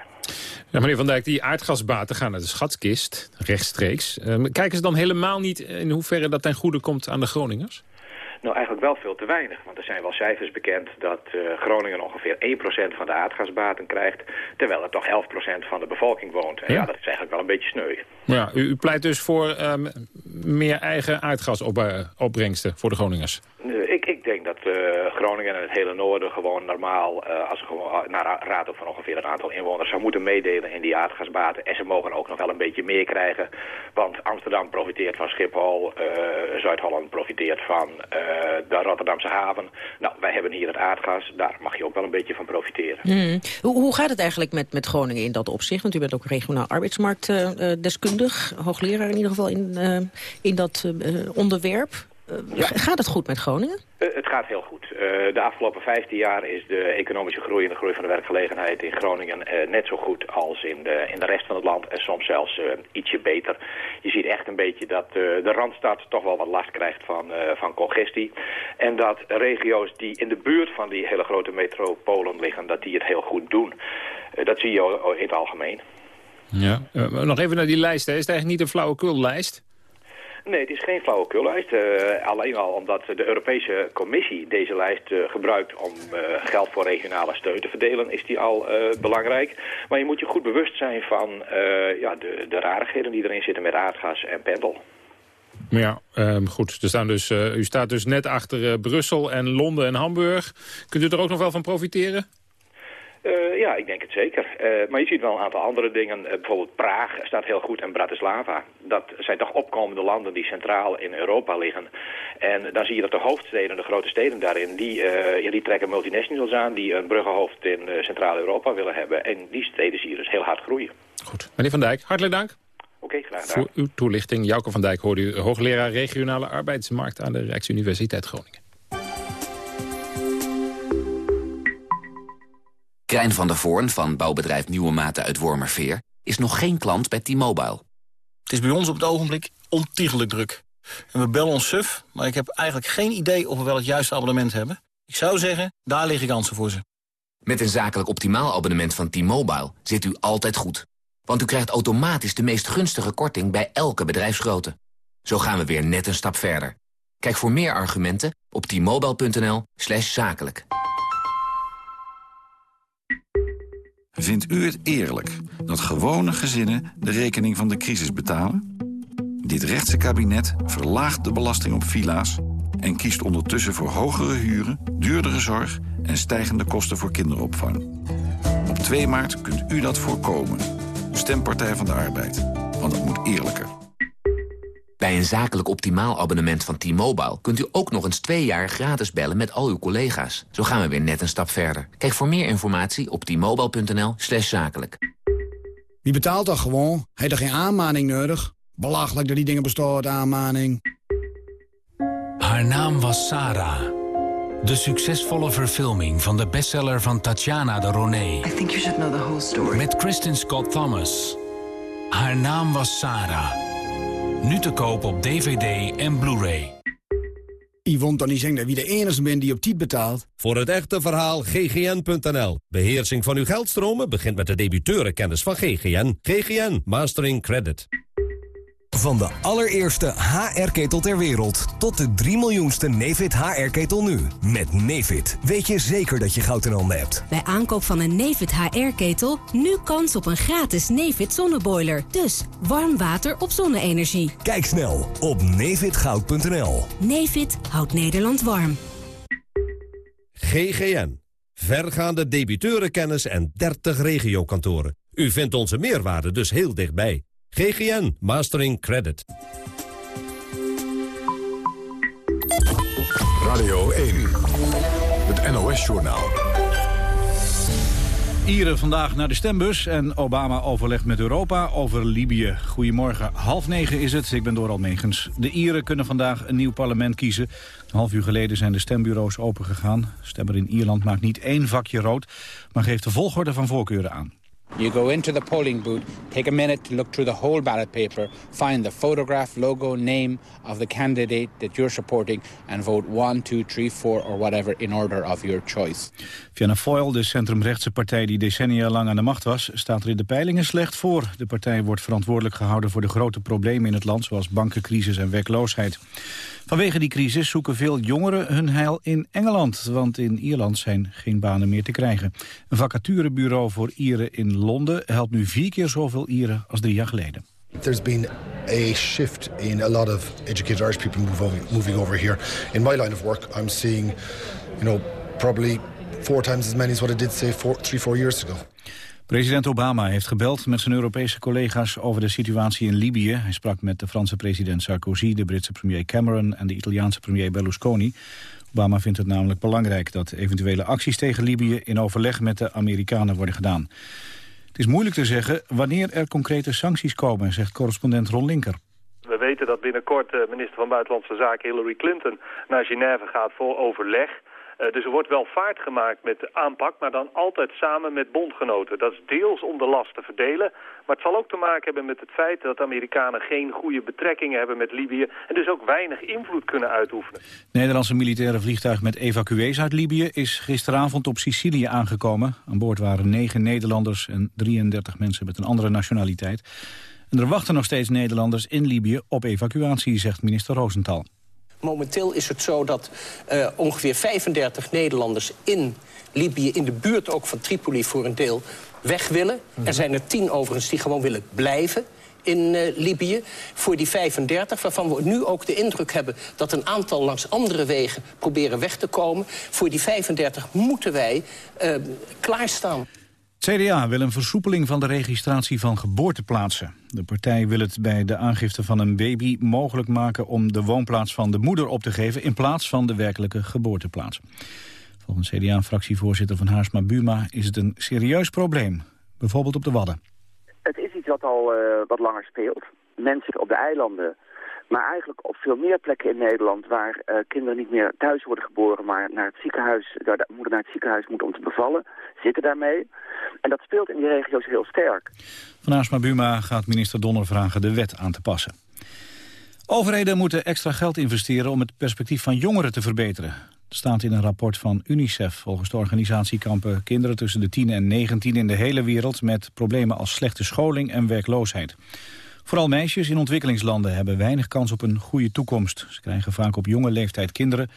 Ja, meneer Van Dijk, die aardgasbaten gaan naar de schatkist, rechtstreeks. Uh, kijken ze dan helemaal niet in hoeverre dat ten goede komt aan de Groningers? Nou, eigenlijk wel veel te weinig. Want er zijn wel cijfers bekend dat uh, Groningen ongeveer 1% van de aardgasbaten krijgt... terwijl er toch 11% van de bevolking woont. En ja. dat is eigenlijk wel een beetje sneu. Ja, u, u pleit dus voor um, meer eigen aardgasopbrengsten voor de Groningers? Ik, ik denk dat uh, Groningen en het hele noorden gewoon normaal... Uh, als gewoon naar raad van ongeveer een aantal inwoners zou moeten meedelen in die aardgasbaten. En ze mogen ook nog wel een beetje meer krijgen. Want Amsterdam profiteert van Schiphol, Zuid-Holland profiteert van de Rotterdamse haven. Nou, wij hebben hier het aardgas, daar mag je ook wel een beetje van profiteren. Hmm. Hoe, hoe, gaat het eigenlijk met, met Groningen in dat opzicht? Want u bent ook regionaal arbeidsmarktdeskundig, hoogleraar in ieder geval in, in dat onderwerp. Ja. Gaat het goed met Groningen? Uh, het gaat heel goed. Uh, de afgelopen 15 jaar is de economische groei en de groei van de werkgelegenheid in Groningen uh, net zo goed als in de, in de rest van het land en soms zelfs ietsje beter. Je ziet echt een beetje dat de Randstad toch wel wat last krijgt van, van congestie. En dat regio's die in de buurt van die hele grote metropolen liggen, dat die het heel goed doen. dat zie je in het algemeen. Ja, nog even naar die lijst. Hè. Is het eigenlijk niet een flauwekullijst? Nee, het is geen flauwekullijst. Uh, alleen al omdat de Europese Commissie deze lijst uh, gebruikt om uh, geld voor regionale steun te verdelen, is die al belangrijk. Maar je moet je goed bewust zijn van ja, de, de die erin zitten met aardgas en pendel. Ja, um, goed. Er staan dus, u staat dus net achter Brussel en Londen en Hamburg. Kunt u er ook nog wel van profiteren? Uh, ja, ik denk het zeker. Uh, maar je ziet wel een aantal andere dingen. Uh, bijvoorbeeld Praag staat heel goed en Bratislava. Dat zijn toch opkomende landen die centraal in Europa liggen. En dan zie je dat de hoofdsteden, de grote steden daarin... die, ja, die trekken multinationals aan die een bruggenhoofd in Centraal-Europa willen hebben. En die steden zie je dus heel hard groeien. Goed. Meneer Van Dijk, hartelijk dank. Oké, okay, graag gedaan. Voor uw toelichting. Jouke van Dijk hoorde u hoogleraar regionale arbeidsmarkt... aan de Rijksuniversiteit Groningen. Krijn van der Voorn van bouwbedrijf Nieuwe Maten uit Wormerveer... is nog geen klant bij T-Mobile. Het is bij ons op het ogenblik ontiegelijk druk. En we bellen ons suf, maar ik heb eigenlijk geen idee of we wel het juiste abonnement hebben. Ik zou zeggen, daar liggen kansen voor ze. Met een zakelijk optimaal abonnement van T-Mobile zit u altijd goed. Want u krijgt automatisch de meest gunstige korting bij elke bedrijfsgrootte. Zo gaan we weer net een stap verder. Kijk voor meer argumenten op t-mobile.nl zakelijk. Vindt u het eerlijk dat gewone gezinnen de rekening van de crisis betalen? Dit rechtse kabinet verlaagt de belasting op villa's... en kiest ondertussen voor hogere huren, duurdere zorg... en stijgende kosten voor kinderopvang. Op 2 maart kunt u dat voorkomen. Stem Partij van de Arbeid, want het moet eerlijker. Bij een zakelijk optimaal abonnement van T-Mobile... kunt u ook nog eens twee jaar gratis bellen met al uw collega's. Zo gaan we weer net een stap verder. Kijk voor meer informatie op t-mobile.nl slash zakelijk. Wie betaalt dat gewoon? Heeft er geen aanmaning nodig? Belachelijk dat die dingen bestaan, aanmaning. Haar naam was Sarah. De succesvolle verfilming van de bestseller van Tatjana de Roné. Met Kristen Scott Thomas. Haar naam was Sarah. Nu te koop op DVD en Blu-ray. Yvonne toch niet zeggen wie de enige bent die op tijd betaalt? Voor het echte verhaal ggn.nl. Beheersing van uw geldstromen begint met de debiteurenkennis van GGN. GGN Mastering Credit. Van de allereerste HR-ketel ter wereld tot de 3 miljoenste Nefit HR-ketel nu. Met Nefit weet je zeker dat je goud in handen hebt. Bij aankoop van een Nefit HR-ketel nu kans op een gratis Nefit zonneboiler. Dus warm water op zonne-energie. Kijk snel op nefitgoud.nl. Nefit houdt Nederland warm. GGN. Vergaande debiteurenkennis en 30 regiokantoren. U vindt onze meerwaarde dus heel dichtbij. GGN Mastering Credit. Radio 1. Het NOS-journaal. Ieren vandaag naar de stembus en Obama overlegt met Europa over Libië. Goedemorgen, half negen is het, ik ben Doral Megens. De Ieren kunnen vandaag een nieuw parlement kiezen. Een half uur geleden zijn de stembureaus opengegaan. Stemmer in Ierland maakt niet één vakje rood, maar geeft de volgorde van voorkeuren aan. You go into the polling booth, take a minute to look through the whole ballot paper, find the photograph, logo, name of the candidate that you're supporting and vote 1, 2, 3, 4 or whatever in order of your choice. Fianna Fáil, de centrumrechtse partij die decennia lang aan de macht was, staat er in de peilingen slecht voor. De partij wordt verantwoordelijk gehouden voor de grote problemen in het land, zoals bankencrisis en werkloosheid. Vanwege die crisis zoeken veel jongeren hun heil in Engeland, want in Ierland zijn geen banen meer te krijgen. Een vacaturebureau voor Ieren in Londen helpt nu vier keer zoveel Ieren als drie jaar geleden. There's been a shift in a lot of educated Irish people moving, over here. In my line of work, I'm seeing, you know, probably four times as many as what I did say four, three, four years ago. President Obama heeft gebeld met zijn Europese collega's over de situatie in Libië. Hij sprak met de Franse president Sarkozy, de Britse premier Cameron en de Italiaanse premier Berlusconi. Obama vindt het namelijk belangrijk dat eventuele acties tegen Libië in overleg met de Amerikanen worden gedaan. Het is moeilijk te zeggen wanneer er concrete sancties komen, zegt correspondent Ron Linker. We weten dat binnenkort de minister van Buitenlandse Zaken Hillary Clinton naar Genève gaat voor overleg. Uh, dus er wordt wel vaart gemaakt met de aanpak, maar dan altijd samen met bondgenoten. Dat is deels om de last te verdelen, maar het zal ook te maken hebben met het feit dat Amerikanen geen goede betrekkingen hebben met Libië en dus ook weinig invloed kunnen uitoefenen. Nederlandse militaire vliegtuig met evacuees uit Libië is gisteravond op Sicilië aangekomen. Aan boord waren negen Nederlanders en 33 mensen met een andere nationaliteit. En er wachten nog steeds Nederlanders in Libië op evacuatie, zegt minister Rosenthal. Momenteel is het zo dat uh, ongeveer 35 Nederlanders in Libië... in de buurt ook van Tripoli voor een deel weg willen. Mm. Er zijn er tien overigens die gewoon willen blijven in uh, Libië. Voor die 35, waarvan we nu ook de indruk hebben... dat een aantal langs andere wegen proberen weg te komen. Voor die 35 moeten wij uh, klaarstaan. CDA wil een versoepeling van de registratie van geboorteplaatsen. De partij wil het bij de aangifte van een baby mogelijk maken om de woonplaats van de moeder op te geven in plaats van de werkelijke geboorteplaats. Volgens CDA-fractievoorzitter van Haarsma Buma is het een serieus probleem, bijvoorbeeld op de Wadden. Het is iets wat al uh, wat langer speelt. Mensen op de eilanden maar eigenlijk op veel meer plekken in Nederland waar uh, kinderen niet meer thuis worden geboren, maar naar het ziekenhuis, de moeder naar het ziekenhuis moet om te bevallen, zitten daarmee. En dat speelt in die regio's heel sterk. Van Aarsma Buma gaat minister Donner vragen de wet aan te passen. Overheden moeten extra geld investeren om het perspectief van jongeren te verbeteren. Dat staat in een rapport van UNICEF. Volgens de organisatie kampen kinderen tussen de 10 en 19 in de hele wereld... met problemen als slechte scholing en werkloosheid. Vooral meisjes in ontwikkelingslanden hebben weinig kans op een goede toekomst. Ze krijgen vaak op jonge leeftijd kinderen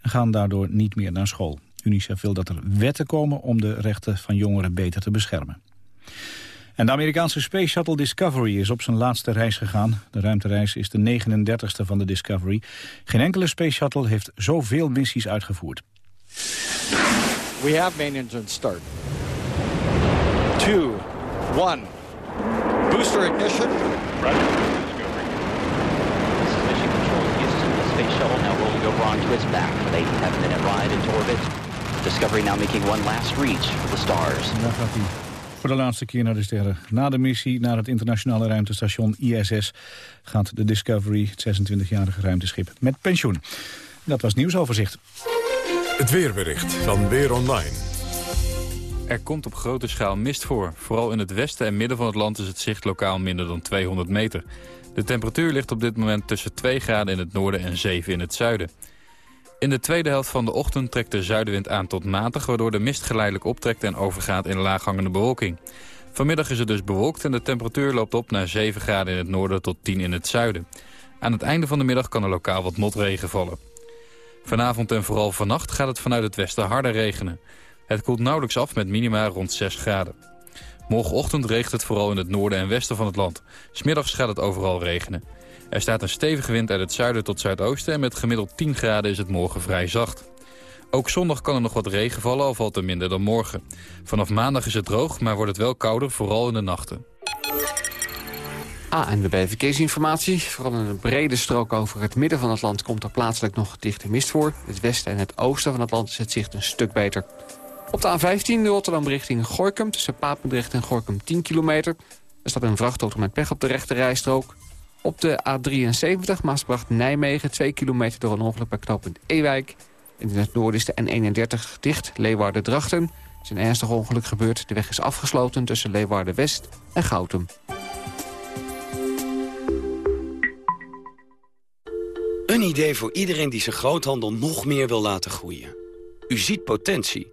en gaan daardoor niet meer naar school. UNICEF wil dat er wetten komen om de rechten van jongeren beter te beschermen. En de Amerikaanse Space Shuttle Discovery is op zijn laatste reis gegaan. De ruimtereis is de 39ste van de Discovery. Geen enkele Space Shuttle heeft zoveel missies uitgevoerd. We have main engine start. Two, one. Booster ignition. Roger. Discovery. This is Mission Control Houston. The space shuttle now rolling over onto its back for the 8 minute ride into orbit. Discovery now making one last reach for the stars. Daar gaat hij voor de laatste keer naar de sterren. Na de missie naar het internationale ruimtestation ISS gaat de Discovery, het 26-jarige ruimteschip, met pensioen. Dat was nieuwsoverzicht. Het weerbericht van Weer Online. Er komt op grote schaal mist voor. Vooral in het westen en midden van het land is het zicht lokaal minder dan 200 meter. De temperatuur ligt op dit moment tussen 2 graden in het noorden en 7 in het zuiden. In de tweede helft van de ochtend trekt de zuidenwind aan tot matig... waardoor de mist geleidelijk optrekt en overgaat in laaghangende bewolking. Vanmiddag is het dus bewolkt en de temperatuur loopt op naar 7 graden in het noorden tot 10 in het zuiden. Aan het einde van de middag kan er lokaal wat motregen vallen. Vanavond en vooral vannacht gaat het vanuit het westen harder regenen. Het koelt nauwelijks af met minima rond 6 graden. Morgenochtend regent het vooral in het noorden en westen van het land. Smiddags gaat het overal regenen. Er staat een stevige wind uit het zuiden tot zuidoosten... en met gemiddeld 10 graden is het morgen vrij zacht. Ook zondag kan er nog wat regen vallen, al valt er minder dan morgen. Vanaf maandag is het droog, maar wordt het wel kouder, vooral in de nachten. Ah, en de verkeersinformatie. Vooral in een brede strook over het midden van het land komt er plaatselijk nog dichte mist voor. Het westen en het oosten van het land is het zicht een stuk beter. Op de A15 Rotterdam richting Gorkum. Tussen Papendrecht en Gorkum 10 kilometer. Er staat een vrachtauto met pech op de rechte rijstrook. Op de A73 Maasbracht-Nijmegen. 2 kilometer door een ongeluk bij knooppunt Ewijk. In het noorden is de N31 dicht. Leeuwarden-Drachten. Er is een ernstig ongeluk gebeurd. De weg is afgesloten tussen Leeuwarden-West en Goutum. Een idee voor iedereen die zijn groothandel nog meer wil laten groeien. U ziet potentie,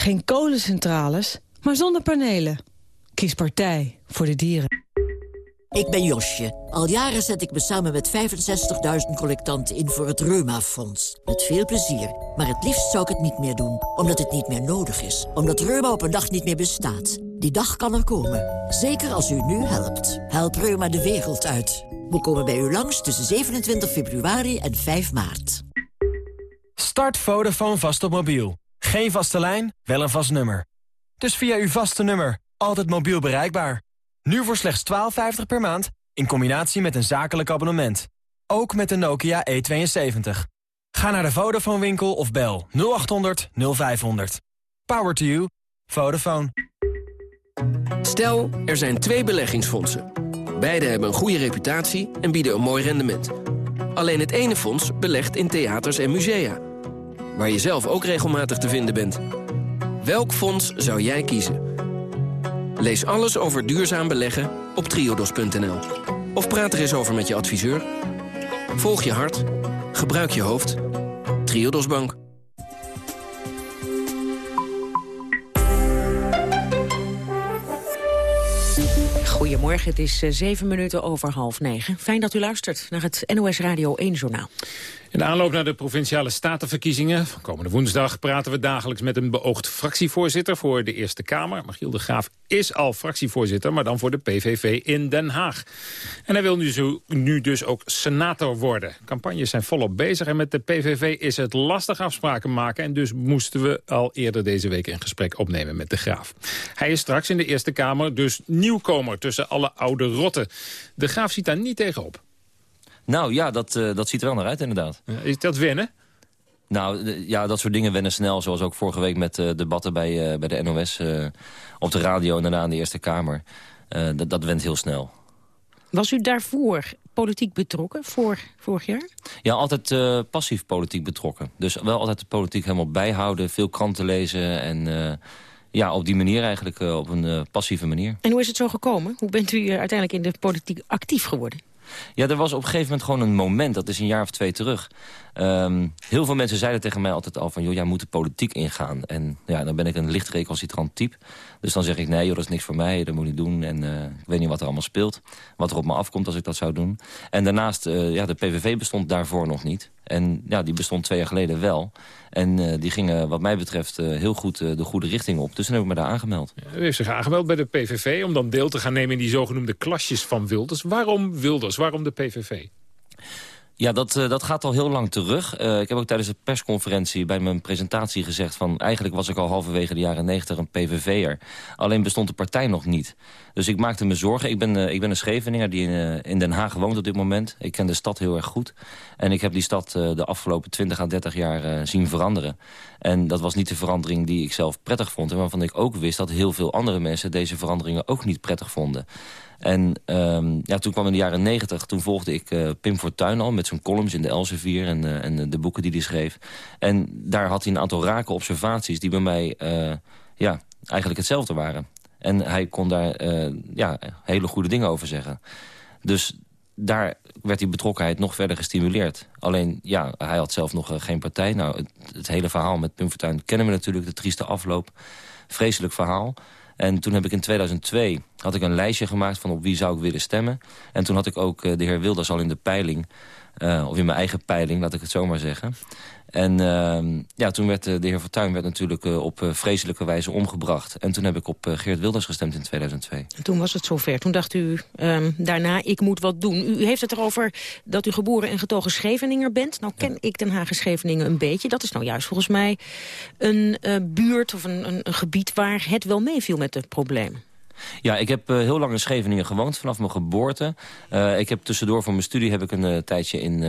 Geen kolencentrales, maar zonnepanelen. Kies partij voor de dieren. Ik ben Josje. Al jaren zet ik me samen met 65.000 collectanten in voor het Reuma-fonds. Met veel plezier. Maar het liefst zou ik het niet meer doen. Omdat het niet meer nodig is. Omdat Reuma op een dag niet meer bestaat. Die dag kan er komen. Zeker als u nu helpt. Help Reuma de wereld uit. We komen bij u langs tussen 27 februari en 5 maart. Start Vodafone vast op mobiel. Geen vaste lijn, wel een vast nummer. Dus via uw vaste nummer, altijd mobiel bereikbaar. Nu voor slechts 12,50 per maand, in combinatie met een zakelijk abonnement. Ook met de Nokia E72. Ga naar de Vodafone winkel of bel 0800 0500. Power to you. Vodafone. Stel, er zijn twee beleggingsfondsen. Beide hebben een goede reputatie en bieden een mooi rendement. Alleen het ene fonds belegt in theaters en musea. Waar je zelf ook regelmatig te vinden bent. Welk fonds zou jij kiezen? Lees alles over duurzaam beleggen op triodos.nl. Of praat er eens over met je adviseur. Volg je hart. Gebruik je hoofd. Triodos Bank. Goedemorgen, het is eh, zeven minuten over half negen. Fijn dat u luistert naar het NOS Radio 1 Journaal. In de aanloop naar de Provinciale Statenverkiezingen van komende woensdag praten we dagelijks met een beoogd fractievoorzitter voor de Eerste Kamer. Michiel de Graaf is al fractievoorzitter, maar dan voor de PVV in Den Haag. En hij wil nu, zo, nu dus ook senator worden. Campagnes zijn volop bezig en met de PVV is het lastig afspraken maken. En dus moesten we al eerder deze week een gesprek opnemen met de Graaf. Hij is straks in de Eerste Kamer dus nieuwkomer tussen alle oude rotten. De Graaf ziet daar niet tegenop. Nou ja, dat, uh, dat ziet er wel naar uit inderdaad. Ja, is dat wennen? Nou ja, dat soort dingen wennen snel. Zoals ook vorige week met uh, debatten bij, uh, bij de NOS. op de radio en daarna in de Eerste Kamer. dat, dat went heel snel. Was u daarvoor politiek betrokken, voor, vorig jaar? Ja, altijd passief politiek betrokken. Dus wel altijd de politiek helemaal bijhouden. Veel kranten lezen en... ja, op die manier eigenlijk, op een passieve manier. En hoe is het zo gekomen? Hoe bent u uiteindelijk in de politiek actief geworden? Ja, er was op een gegeven moment gewoon een moment, dat is een jaar of twee terug. Um, heel veel mensen zeiden tegen mij altijd al van, joh, jij moet de politiek ingaan. En ja, dan ben ik een licht recalcitrant type. Dus dan zeg ik, nee joh, dat is niks voor mij, dat moet ik doen. En uh, ik weet niet wat er allemaal speelt, wat er op me afkomt als ik dat zou doen. En daarnaast, uh, ja, de PVV bestond daarvoor nog niet. En ja, die bestond twee jaar geleden wel. En uh, die gingen wat mij betreft uh, heel goed uh, de goede richting op. Dus toen heb ik me daar aangemeld. U heeft zich aangemeld bij de PVV om dan deel te gaan nemen in die zogenoemde klasjes van Wilders. Waarom Wilders? Waarom de PVV? Ja, dat, uh, dat gaat al heel lang terug. Uh, ik heb ook tijdens de persconferentie bij mijn presentatie gezegd... van eigenlijk was ik al halverwege de jaren negentig een PVV'er. Alleen bestond de partij nog niet. Dus ik maakte me zorgen. Ik ben, uh, ik ben een Scheveninger die in, in Den Haag woont op dit moment. Ik ken de stad heel erg goed. En ik heb die stad de afgelopen 20 à 30 jaar zien veranderen. En dat was niet de verandering die ik zelf prettig vond. En waarvan ik ook wist dat heel veel andere mensen... deze veranderingen ook niet prettig vonden. En um, ja, toen kwam in de jaren negentig, toen volgde ik uh, Pim Fortuyn al... met zijn columns in de Elsevier en, uh, en de boeken die hij schreef. En daar had hij een aantal rake observaties die bij mij uh, ja, eigenlijk hetzelfde waren. En hij kon daar ja, hele goede dingen over zeggen. Dus daar werd die betrokkenheid nog verder gestimuleerd. Alleen, ja, hij had zelf nog geen partij. Nou, het, het hele verhaal met Pim Fortuyn kennen we natuurlijk, de trieste afloop. Vreselijk verhaal. En toen heb ik in 2002 had ik een lijstje gemaakt van op wie zou ik willen stemmen. En toen had ik ook uh, de heer Wilders al in de peiling... Uh, of in mijn eigen peiling, laat ik het zo maar zeggen. En ehm, ja, toen werd de heer Fortuyn werd natuurlijk op vreselijke wijze omgebracht. En toen heb ik op Geert Wilders gestemd in 2002. En toen was het zover. Toen dacht u ehm, daarna, ik moet wat doen. U, heeft het erover dat u geboren en getogen Scheveninger bent. Nou ken ik Den Haag Scheveningen een beetje. Dat is nou juist volgens mij een buurt of een, een, een gebied waar het wel meeviel met de problemen. Ja, ik heb uh, heel lang in Scheveningen gewoond, vanaf mijn geboorte. Uh, ik heb tussendoor voor mijn studie heb ik een uh, tijdje in,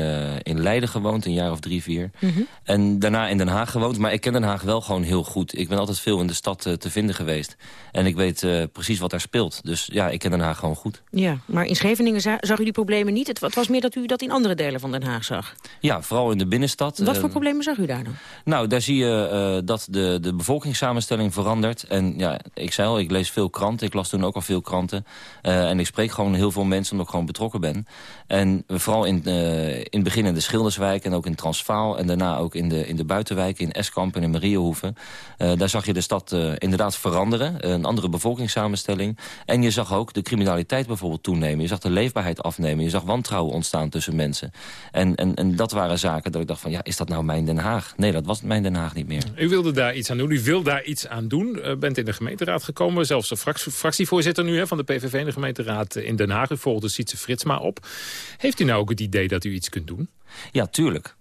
in Leiden gewoond, een jaar of drie, vier. Mm -hmm. En daarna in Den Haag gewoond, maar ik ken Den Haag wel gewoon heel goed. Ik ben altijd veel in de stad te vinden geweest. En ik weet precies wat daar speelt. Dus ja, ik ken Den Haag gewoon goed. Ja, maar in Scheveningen za zag u die problemen niet? Het, het, was meer dat u dat in andere delen van Den Haag zag? Ja, vooral in de binnenstad. Wat voor problemen zag u daar dan? Nou, daar zie je dat de, de bevolkingssamenstelling verandert. En ja, ik zei al, ik lees veel kranten. Ik las toen ook al veel kranten. Uh, en ik spreek gewoon heel veel mensen omdat ik gewoon betrokken ben. En vooral in, uh, in het begin in de Schilderswijk en ook in Transvaal... en daarna ook in de, in de buitenwijken, in Eskamp en in Mariehoeven. Uh, daar zag je de stad inderdaad veranderen. Een andere bevolkingssamenstelling. En je zag ook de criminaliteit bijvoorbeeld toenemen. Je zag de leefbaarheid afnemen. Je zag wantrouwen ontstaan tussen mensen. En, en, en dat waren zaken dat ik dacht van... ja, is dat nou mijn Den Haag? Nee, dat was mijn Den Haag niet meer. U wilde daar iets aan doen. U wil daar iets aan doen. bent in de gemeenteraad gekomen. Zelfs een fractievoorzitter voorzitter nu hè, van de PVV in de gemeenteraad in Den Haag. U volgt de Sietse Fritsma op. Heeft u nou ook het idee dat u iets kunt doen? Ja, tuurlijk.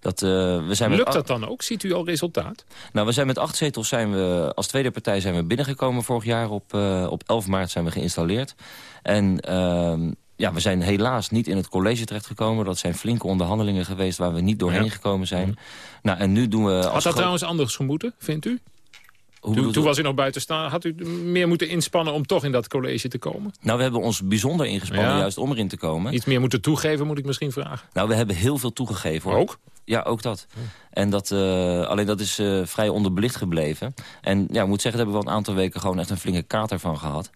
Dat, uh, we zijn Lukt dat dan ook? Ziet u al resultaat? Nou, we zijn met acht zetels zijn we, als tweede partij zijn we binnengekomen vorig jaar. Op, uh, op 11 maart zijn we geïnstalleerd. En uh, ja, we zijn helaas niet in het college terechtgekomen. Dat zijn flinke onderhandelingen geweest waar we niet doorheen ja. gekomen zijn. Ja. Nou, en nu doen we... Had dat trouwens anders gemoeten, vindt u? Toen, toen was u nog buiten staan. Had u meer moeten inspannen om toch in dat college te komen? Nou, we hebben ons bijzonder ingespannen ja. juist om erin te komen. Iets meer moeten toegeven, moet ik misschien vragen. Nou, we hebben heel veel toegegeven. Hoor. Ook? Ja, ook dat. En dat, uh, alleen dat is uh, vrij onderbelicht gebleven. En ja, ik moet zeggen, daar hebben we wel een aantal weken gewoon echt een flinke kater van gehad.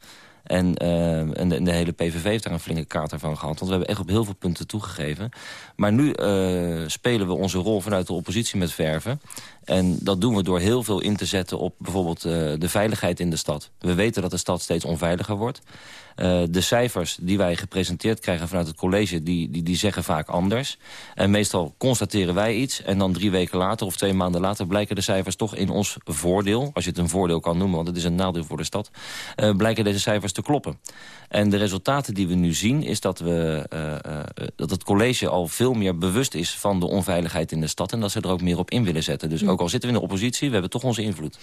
En, uh, en, de, hele PVV heeft daar een flinke kater van gehad. Want we hebben echt op heel veel punten toegegeven. Maar nu uh, spelen we onze rol vanuit de oppositie met verven. En dat doen we door heel veel in te zetten op bijvoorbeeld uh, de veiligheid in de stad. We weten dat de stad steeds onveiliger wordt. Uh, de cijfers die wij gepresenteerd krijgen vanuit het college... Die, die, die zeggen vaak anders. En meestal constateren wij iets... en dan drie weken later of twee maanden later... blijken de cijfers toch in ons voordeel... als je het een voordeel kan noemen, want het is een nadeel voor de stad... Uh, blijken deze cijfers te kloppen. En de resultaten die we nu zien... is dat, we, uh, dat het college al veel meer bewust is van de onveiligheid in de stad... en dat ze er ook meer op in willen zetten. Dus ook al zitten we in de oppositie, we hebben toch onze invloed.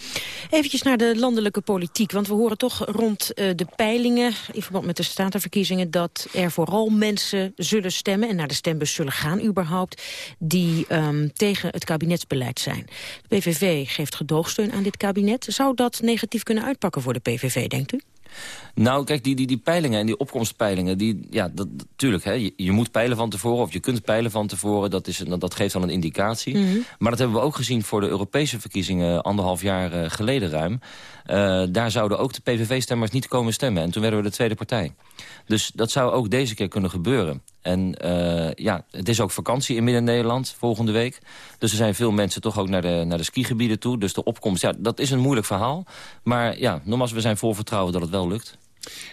Eventjes naar de landelijke politiek, want we horen toch rond de peilingen in verband met de statenverkiezingen... dat er vooral mensen zullen stemmen en naar de stembus zullen gaan überhaupt... die um, tegen het kabinetsbeleid zijn. De PVV geeft gedoogsteun aan dit kabinet. Zou dat negatief kunnen uitpakken voor de PVV, denkt u? Nou, kijk, die, die, die peilingen en die opkomstpeilingen... Die, ja, dat, tuurlijk, hè, je, je, moet peilen van tevoren of je kunt peilen van tevoren. Dat, is, dat geeft dan een indicatie. Mm -hmm. Maar dat hebben we ook gezien voor de Europese verkiezingen... anderhalf jaar uh, geleden ruim. Uh, daar zouden ook de PVV-stemmers niet komen stemmen. En toen werden we de tweede partij. Dus dat zou ook deze keer kunnen gebeuren. En uh, ja, het is ook vakantie in Midden-Nederland volgende week. Dus er zijn veel mensen toch ook naar de, naar de skigebieden toe. Dus de opkomst, ja, dat is een moeilijk verhaal. Maar ja, nogmaals, we zijn vol vertrouwen dat het wel lukt.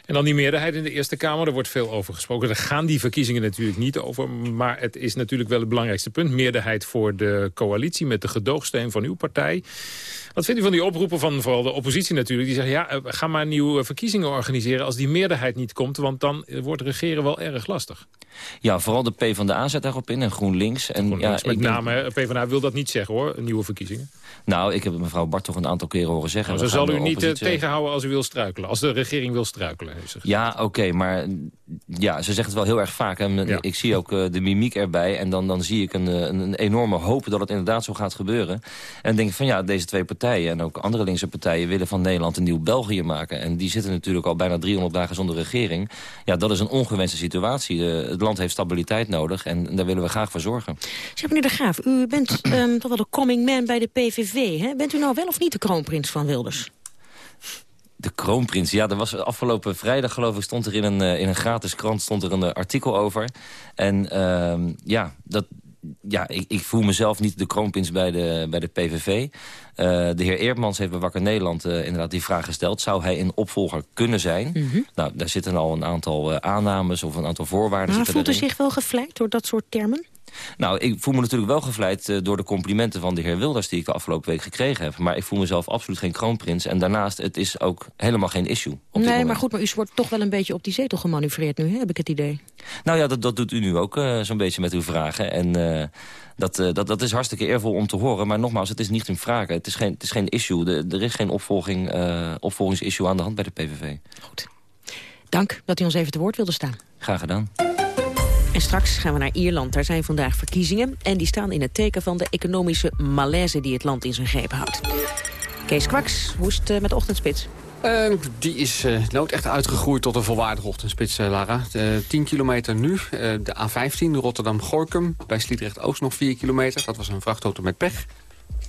En dan die meerderheid in de Eerste Kamer, er wordt veel over gesproken. Daar gaan die verkiezingen natuurlijk niet over. Maar het is natuurlijk wel het belangrijkste punt. Meerderheid voor de coalitie met de gedoogsteun van uw partij. Wat vindt u van die oproepen van vooral de oppositie natuurlijk? Die zeggen, ja, ga maar nieuwe verkiezingen organiseren als die meerderheid niet komt. Want dan wordt regeren wel erg lastig. Ja, vooral de PvdA zet daarop in en GroenLinks. En, GroenLinks ja, met name, PvdA wil dat niet zeggen hoor, nieuwe verkiezingen. Nou, ik heb mevrouw Bart toch een aantal keren horen zeggen. Nou, ze zal u niet uh, tegenhouden als u wil struikelen. Als de regering wil struikelen. Heeft ze ja, oké, okay, maar ja, ze zegt het wel heel erg vaak. En ja. Ik zie ook uh, de mimiek erbij. En dan, dan zie ik een, een, een, enorme hoop dat het inderdaad zo gaat gebeuren. En denk ik van ja, deze twee partijen en ook andere linkse partijen... willen van Nederland een nieuw België maken. En die zitten natuurlijk al bijna 300 dagen zonder regering. Ja, dat is een ongewenste situatie. De, het land heeft stabiliteit nodig en daar willen we graag voor zorgen. Zeg meneer De Graaf, u bent um, toch wel de coming man bij de PVV. Hè? Bent u nou wel of niet de kroonprins van Wilders? De kroonprins, ja, er was afgelopen vrijdag geloof ik... stond er in een, in een gratis krant stond er een artikel over. En uh, ja, dat, ja, ik, ik, voel mezelf niet de kroonprins bij de, bij de PVV. Uh, de heer Eerdmans heeft bij Wakker Nederland uh, inderdaad die vraag gesteld. Zou hij een opvolger kunnen zijn? Mm -hmm. Nou, daar zitten al een aantal uh, aannames of een aantal voorwaarden. Maar voelt u zich wel gevleid door dat soort termen? Nou, ik voel me natuurlijk wel gevleid eh, door de complimenten van de heer Wilders... die ik de afgelopen week gekregen heb. Maar ik voel mezelf absoluut geen kroonprins. En daarnaast, het is ook helemaal geen issue. Op nee, maar goed, maar u wordt toch wel een beetje op die zetel gemanoeuvreerd nu, hè, heb ik het idee. Nou ja, dat, dat doet u nu ook uh, zo'n beetje met uw vragen. En uh, dat, dat, dat is hartstikke eervol om te horen. Maar nogmaals, het is niet in vragen. Het is geen, het is geen issue. De, er is geen opvolging, opvolgingsissue aan de hand bij de PVV. Goed. Dank dat u ons even te woord wilde staan. Graag gedaan. En straks gaan we naar Ierland. Daar zijn vandaag verkiezingen. En die staan in het teken van de economische malaise die het land in zijn greep houdt. Kees Kwaks, hoe is het met de ochtendspits? Uh, die is uh, nooit echt uitgegroeid tot een volwaardige ochtendspits, uh, Lara. 10 kilometer nu, de A15 Rotterdam-Gorkum. Bij Sliedrecht-Oost nog 4 kilometer. Dat was een vrachtauto met pech.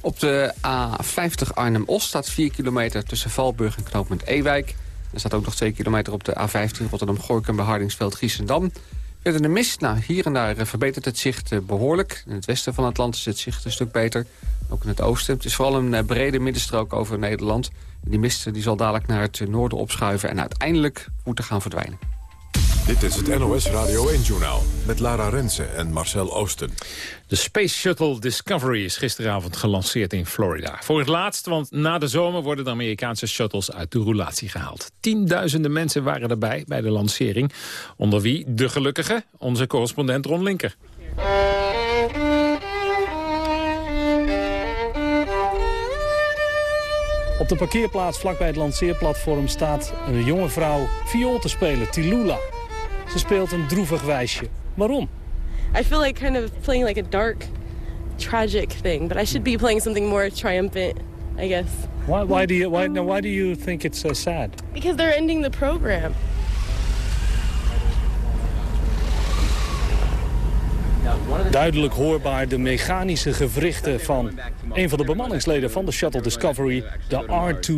Op de A50 Arnhem-Oost staat 4 kilometer tussen Valburg en knooppunt Ewijk. Er staat ook nog 2 kilometer op de A15 Rotterdam-Gorkum bij Hardingsveld-Giessendam. Verder de mist. Nou, hier en daar verbetert het zicht behoorlijk. In het westen van het land is het zicht een stuk beter. Ook in het oosten. Het is vooral een brede middenstrook over Nederland. Die mist die zal dadelijk naar het noorden opschuiven... en uiteindelijk moeten gaan verdwijnen. Dit is het NOS Radio 1-journaal met Lara Rensen en Marcel Oosten. De Space Shuttle Discovery is gisteravond gelanceerd in Florida. Voor het laatst, want na de zomer worden de Amerikaanse shuttles uit de roulatie gehaald. Tienduizenden mensen waren erbij bij de lancering. Onder wie de gelukkige, onze correspondent Ron Linker. Op de parkeerplaats vlakbij het lanceerplatform staat een jonge vrouw viool te spelen, Tilula. Ze speelt een droevig wijsje. Waarom? I feel like kind of playing like a dark, tragic thing, but I should be playing something more triumphant, I guess. Why, why do you why, now, why do you think it's uh, sad? Because they're ending the program. Duidelijk hoorbaar de mechanische gewrichten van een van de bemanningsleden van de Shuttle Discovery, de R2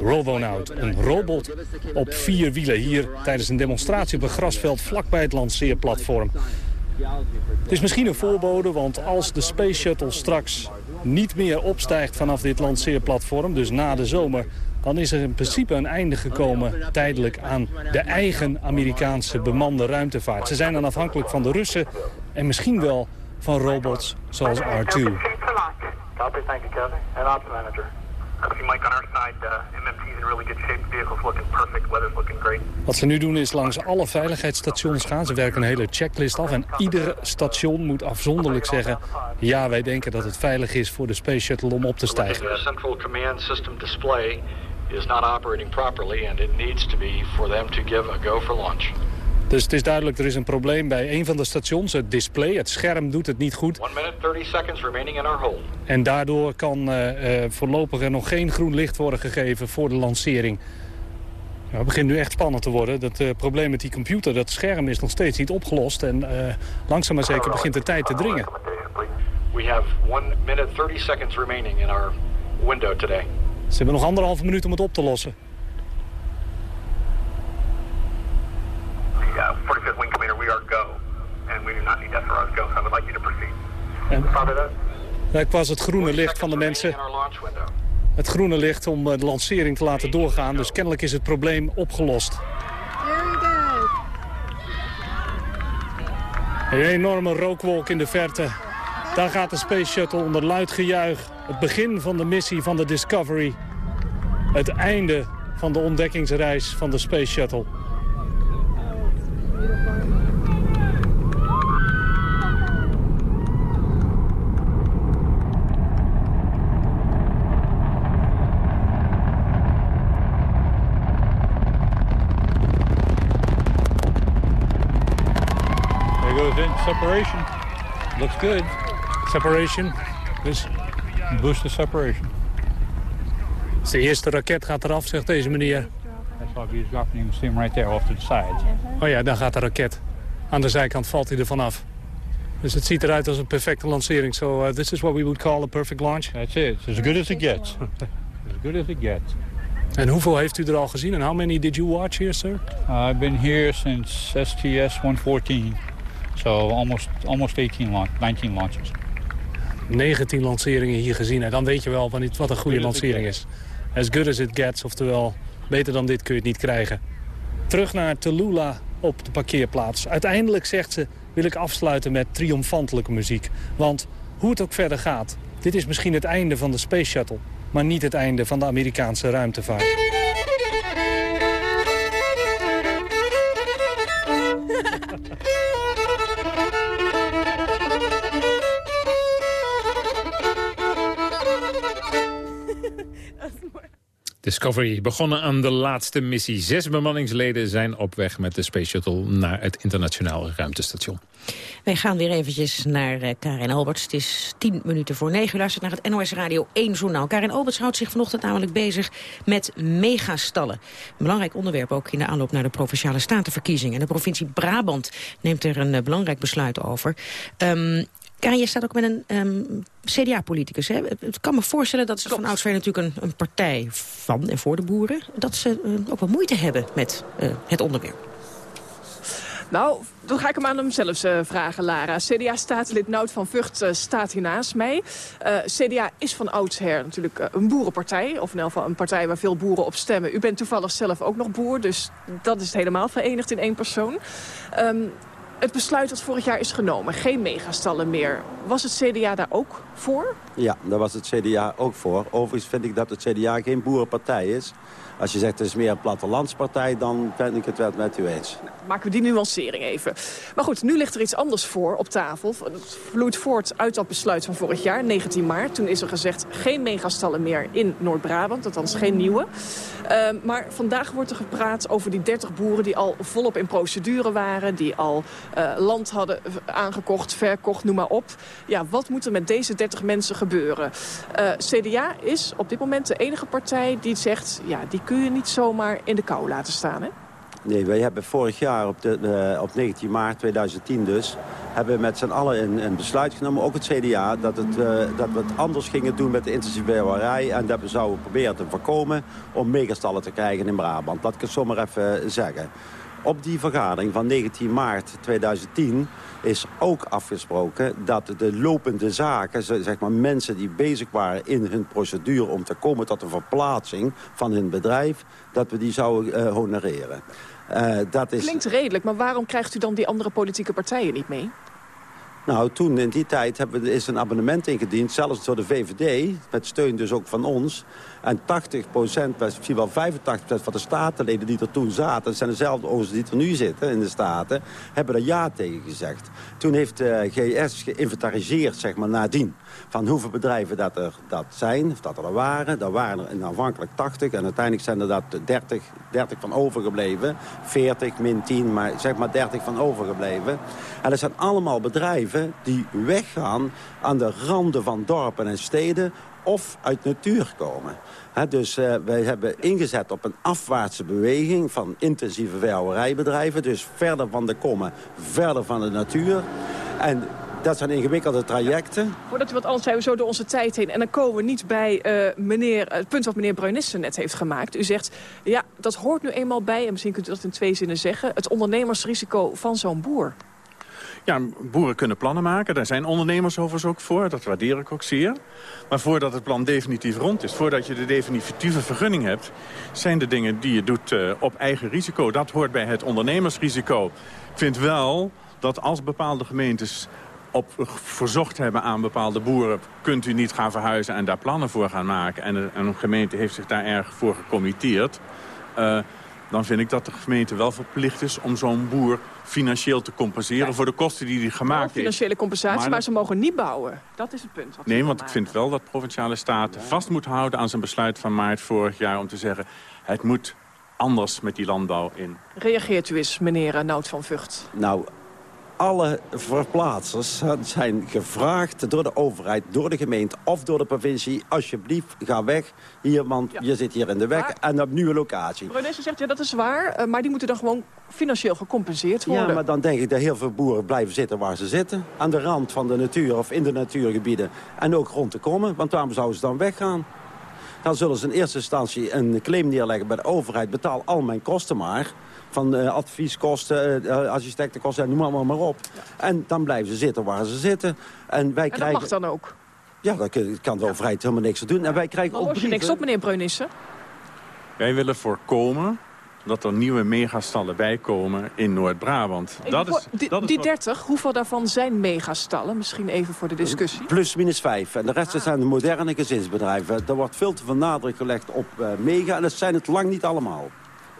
Robonaut. Een robot op vier wielen hier tijdens een demonstratie op een grasveld vlakbij het lanceerplatform. Het is misschien een voorbode, want als de Space Shuttle straks niet meer opstijgt vanaf dit lanceerplatform, dus na de zomer, dan is er in principe een einde gekomen tijdelijk aan de eigen Amerikaanse bemande ruimtevaart. Ze zijn dan afhankelijk van de Russen en misschien wel van robots zoals R2. Copy, thank you, Kevin. And ops manager. Mike on our side, uh, MMT's in really good shape. Vehicle's looking perfect, weather's looking great. Wat ze nu doen is langs alle veiligheidsstations gaan. Ze werken een hele checklist af en ieder station moet afzonderlijk zeggen... ja, wij denken dat het veilig is voor de Space Shuttle om op te stijgen. The central command system display is not operating properly and it needs to be for them to give a go for launch. Dus het is duidelijk, er is een probleem bij een van de stations. Het display, het scherm doet het niet goed. One minute, 30 seconds remaining in our hold. En daardoor kan uh, uh, voorlopig er nog geen groen licht worden gegeven voor de lancering. Nou, het begint nu echt spannend te worden. Dat uh, probleem met die computer, dat scherm is nog steeds niet opgelost. En langzaam maar zeker begint de tijd te dringen. We have one minute, 30 seconds remaining in our window today. Ze hebben nog anderhalve minuut om het op te lossen. The uh, 45th Wing Commander, we are go. And we do not need that for us go, so I would like you to proceed. En, Father that? dat was het groene licht van de mensen. Het groene licht om de lancering te laten doorgaan. Dus kennelijk is het probleem opgelost. Een enorme rookwolk in de verte. Daar gaat de Space Shuttle onder luid gejuich. Het begin van de missie van de Discovery. Het einde van de ontdekkingsreis van de Space Shuttle. There goes in separation. Looks good. Separation. Dus Booster separation. de eerste raket gaat eraf, zegt deze meneer. That's dropping him steam right there off to the side. Oh ja, daar gaat de raket. Aan de zijkant valt hij er vanaf. Dus het ziet eruit als een perfecte lancering. So uh, this is what we would call a perfect launch. That's it. It's as good as it gets. as good as it gets. En hoeveel heeft u er al gezien? En how many did you watch here, sir? Uh, I've been here since STS 114. So almost, almost 18 launch, 19 launches. 19 lanceringen hier gezien. En dan weet je wel wat een goede lancering is. As good as it gets, oftewel beter dan dit kun je het niet krijgen. Terug naar Tallulah op de parkeerplaats. Uiteindelijk zegt ze, wil ik afsluiten met triomfantelijke muziek. Want hoe het ook verder gaat, dit is misschien het einde van de Space Shuttle... maar niet het einde van de Amerikaanse ruimtevaart. Discovery begonnen aan de laatste missie. Zes bemanningsleden zijn op weg met de Space Shuttle naar het internationaal ruimtestation. Wij gaan weer eventjes naar uh, Karin Alberts. Het is tien minuten voor negen. U luistert naar het NOS Radio 1 journaal. Karin Alberts houdt zich vanochtend namelijk bezig met megastallen. Een belangrijk onderwerp ook in de aanloop naar de Provinciale Statenverkiezingen. De provincie Brabant neemt er een uh, belangrijk besluit over. Um, Karin, je staat ook met een um, CDA-politicus. Het kan me voorstellen dat ze van oudsher natuurlijk een, een, partij van en voor de boeren... dat ze uh, ook wel moeite hebben met uh, het onderwerp. Nou, dan ga ik hem aan hem zelf uh, vragen, Lara. CDA-staatslid Nout van Vught uh, staat hier naast mij. Uh, CDA is van oudsher natuurlijk een boerenpartij. Of in elk geval een partij waar veel boeren op stemmen. U bent toevallig zelf ook nog boer, dus dat is helemaal verenigd in één persoon. Um, het besluit dat vorig jaar is genomen, geen megastallen meer. Was het CDA daar ook voor? Ja, daar was het CDA ook voor. Overigens vind ik dat het CDA geen boerenpartij is. Als je zegt het is meer een plattelandspartij, dan ben ik het wel met u eens. Nou, maken we die nuancering even. Maar goed, nu ligt er iets anders voor op tafel. Het vloeit voort uit dat besluit van vorig jaar, 19 maart. Toen is er gezegd geen megastallen meer in Noord-Brabant, althans geen nieuwe. Uh, maar vandaag wordt er gepraat over die 30 boeren die al volop in procedure waren. Die al uh, land hadden aangekocht, verkocht, noem maar op. Ja, wat moet er met deze 30 mensen gebeuren? Uh, CDA is op dit moment de enige partij die zegt... ja, die kun je niet zomaar in de kou laten staan, hè? Nee, wij hebben vorig jaar op, de, uh, op 19 maart 2010 dus... hebben we met z'n allen een, besluit genomen, ook het CDA... Dat, het, uh, dat we het anders gingen doen met de intensieve bewerij... en dat we zouden proberen te voorkomen om megastallen te krijgen in Brabant. Dat kan ik zomaar even zeggen. Op die vergadering van 19 maart 2010 is ook afgesproken dat de lopende zaken, zeg maar mensen die bezig waren in hun procedure om te komen tot een verplaatsing van hun bedrijf, dat we die zouden uh, honoreren. Uh, dat is... Klinkt redelijk, maar waarom krijgt u dan die andere politieke partijen niet mee? Nou, toen in die tijd hebben we, is een abonnement ingediend, zelfs door de VVD, met steun dus ook van ons. En 80 procent, misschien wel 85 procent van de statenleden die er toen zaten... dat zijn dezelfde ouders die er nu zitten in de Staten... hebben er ja tegen gezegd. Toen heeft de GS geïnventariseerd, zeg maar, nadien... van hoeveel bedrijven dat er dat zijn, of dat er waren. Daar waren er aanvankelijk 80 en uiteindelijk zijn er dat 30, 30 van overgebleven. 40 min 10, maar zeg maar 30 van overgebleven. En dat zijn allemaal bedrijven die weggaan aan de randen van dorpen en steden of uit natuur komen. Dus uh, wij hebben ingezet op een afwaartse beweging van intensieve veehouderijbedrijven. Dus verder van de kommen, verder van de natuur. En dat zijn ingewikkelde trajecten. Voordat u wat anders zijn we zo door onze tijd heen. En dan komen we niet bij uh, meneer, het punt wat meneer Bruinissen net heeft gemaakt. U zegt, ja, dat hoort nu eenmaal bij, en misschien kunt u dat in twee zinnen zeggen... het ondernemersrisico van zo'n boer. Ja, boeren kunnen plannen maken. Daar zijn ondernemers overigens ook voor. Dat waardeer ik ook zeer. Maar voordat het plan definitief rond is, voordat je de definitieve vergunning hebt... zijn de dingen die je doet uh, op eigen risico. Dat hoort bij het ondernemersrisico. Ik vind wel dat als bepaalde gemeentes op verzocht hebben aan bepaalde boeren... kunt u niet gaan verhuizen en daar plannen voor gaan maken... en een gemeente heeft zich daar erg voor gecommitteerd... Uh, dan vind ik dat de gemeente wel verplicht is om zo'n boer financieel te compenseren... Ja. voor de kosten die hij gemaakt heeft. financiële compensatie, maar, maar, ze mogen niet bouwen. Dat is het punt. Wat nee, want ik vind wel dat provinciale staten ja. vast moeten houden... aan zijn besluit van maart vorig jaar om te zeggen... het moet anders met die landbouw in. Reageert u eens, meneer Nout van Vught? Nou, alle verplaatsers zijn gevraagd door de overheid, door de gemeente of door de provincie... alsjeblieft, ga weg hier, want ja. je zit hier in de weg maar, en op nieuwe locatie. Brunessen zegt, ja, dat is waar, maar die moeten dan gewoon financieel gecompenseerd worden. Ja, maar dan denk ik dat heel veel boeren blijven zitten waar ze zitten. Aan de rand van de natuur of in de natuurgebieden. En ook rond te komen, want waarom zouden ze dan weggaan? Dan zullen ze in eerste instantie een claim neerleggen bij de overheid. Betaal al mijn kosten maar van uh, advieskosten, uh, assistentenkosten, noem maar, maar op. Ja. En dan blijven ze zitten waar ze zitten. En, wij en krijgen... dat mag dan ook? Ja, daar kan de overheid helemaal niks aan doen. En wij krijgen maar ook je niks op, meneer Breunissen? Wij willen voorkomen dat er nieuwe megastallen bijkomen in Noord-Brabant. Dat is, die, dat is die wat- 30, hoeveel daarvan zijn megastallen? Misschien even voor de discussie. Plus minus vijf. En de rest Ah. zijn de moderne gezinsbedrijven. Er wordt veel te veel nadruk gelegd op eh, mega. En dat zijn het lang niet allemaal.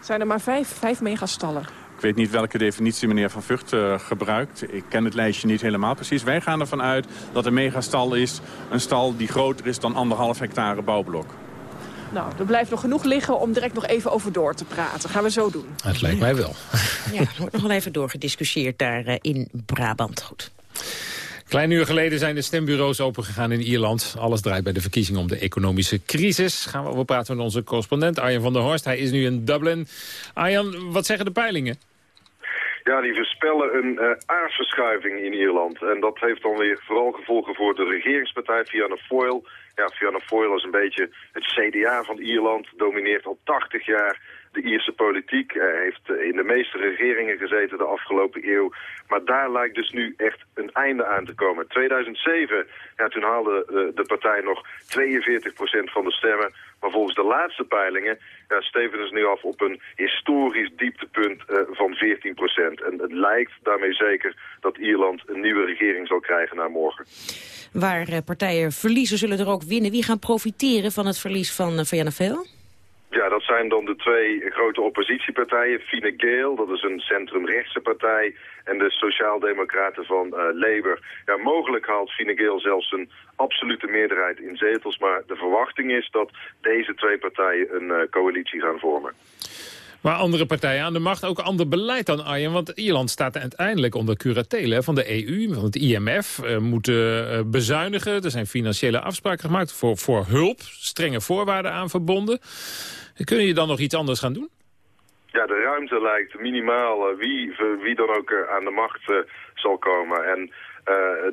Zijn er maar vijf, vijf megastallen? Ik weet niet welke definitie meneer Van Vught eh, gebruikt. Ik ken het lijstje niet helemaal precies. Wij gaan ervan uit dat een megastal is een stal die groter is dan anderhalf hectare bouwblok. Nou, er blijft nog genoeg liggen om direct nog even over door te praten. Gaan we zo doen. Het lijkt mij wel. Ja, er wordt nog wel even doorgediscussieerd daar eh, in Brabant. Goed. Klein uur geleden zijn de stembureaus opengegaan in Ierland. Alles draait bij de verkiezingen om de economische crisis. Gaan we over praten met onze correspondent Arjan van der Horst. Hij is nu in Dublin. Arjan, wat zeggen de peilingen? Ja, die voorspellen een eh aardverschuiving in Ierland. En dat heeft dan weer vooral gevolgen voor de regeringspartij Fianna Fáil. Ja, Fianna Fáil is een beetje het CDA van Ierland. Domineert al 80 jaar de Ierse politiek. Hij heeft eh, in de meeste regeringen gezeten de afgelopen eeuw. Maar daar lijkt dus nu echt een einde aan te komen. 2007, ja, toen haalde de, de partij nog 42% van de stemmen. Maar volgens de laatste peilingen ja, stevenen ze nu af op een historisch dieptepunt eh, van 14%. En het lijkt daarmee zeker dat Ierland een nieuwe regering zal krijgen na morgen. Waar eh, partijen verliezen, zullen er ook winnen. Wie gaan profiteren van het verlies van uh, Fáil? Ja, dat zijn dan de twee grote oppositiepartijen. Fine Gael, dat is een centrumrechtse partij. En de Sociaaldemocraten van uh, Labour. Ja, mogelijk haalt Fine Gael zelfs een absolute meerderheid in zetels. Maar de verwachting is dat deze twee partijen een uh, coalitie gaan vormen. Maar andere partijen aan de macht, ook ander beleid dan Arjen. Want Ierland staat uiteindelijk onder curatele van de EU, van het IMF. Uh, moeten uh, bezuinigen, er zijn financiële afspraken gemaakt voor, voor hulp. Strenge voorwaarden aan verbonden. Kun je dan nog iets anders gaan doen? Ja, de ruimte lijkt minimaal wie, wie dan ook aan de macht zal komen. En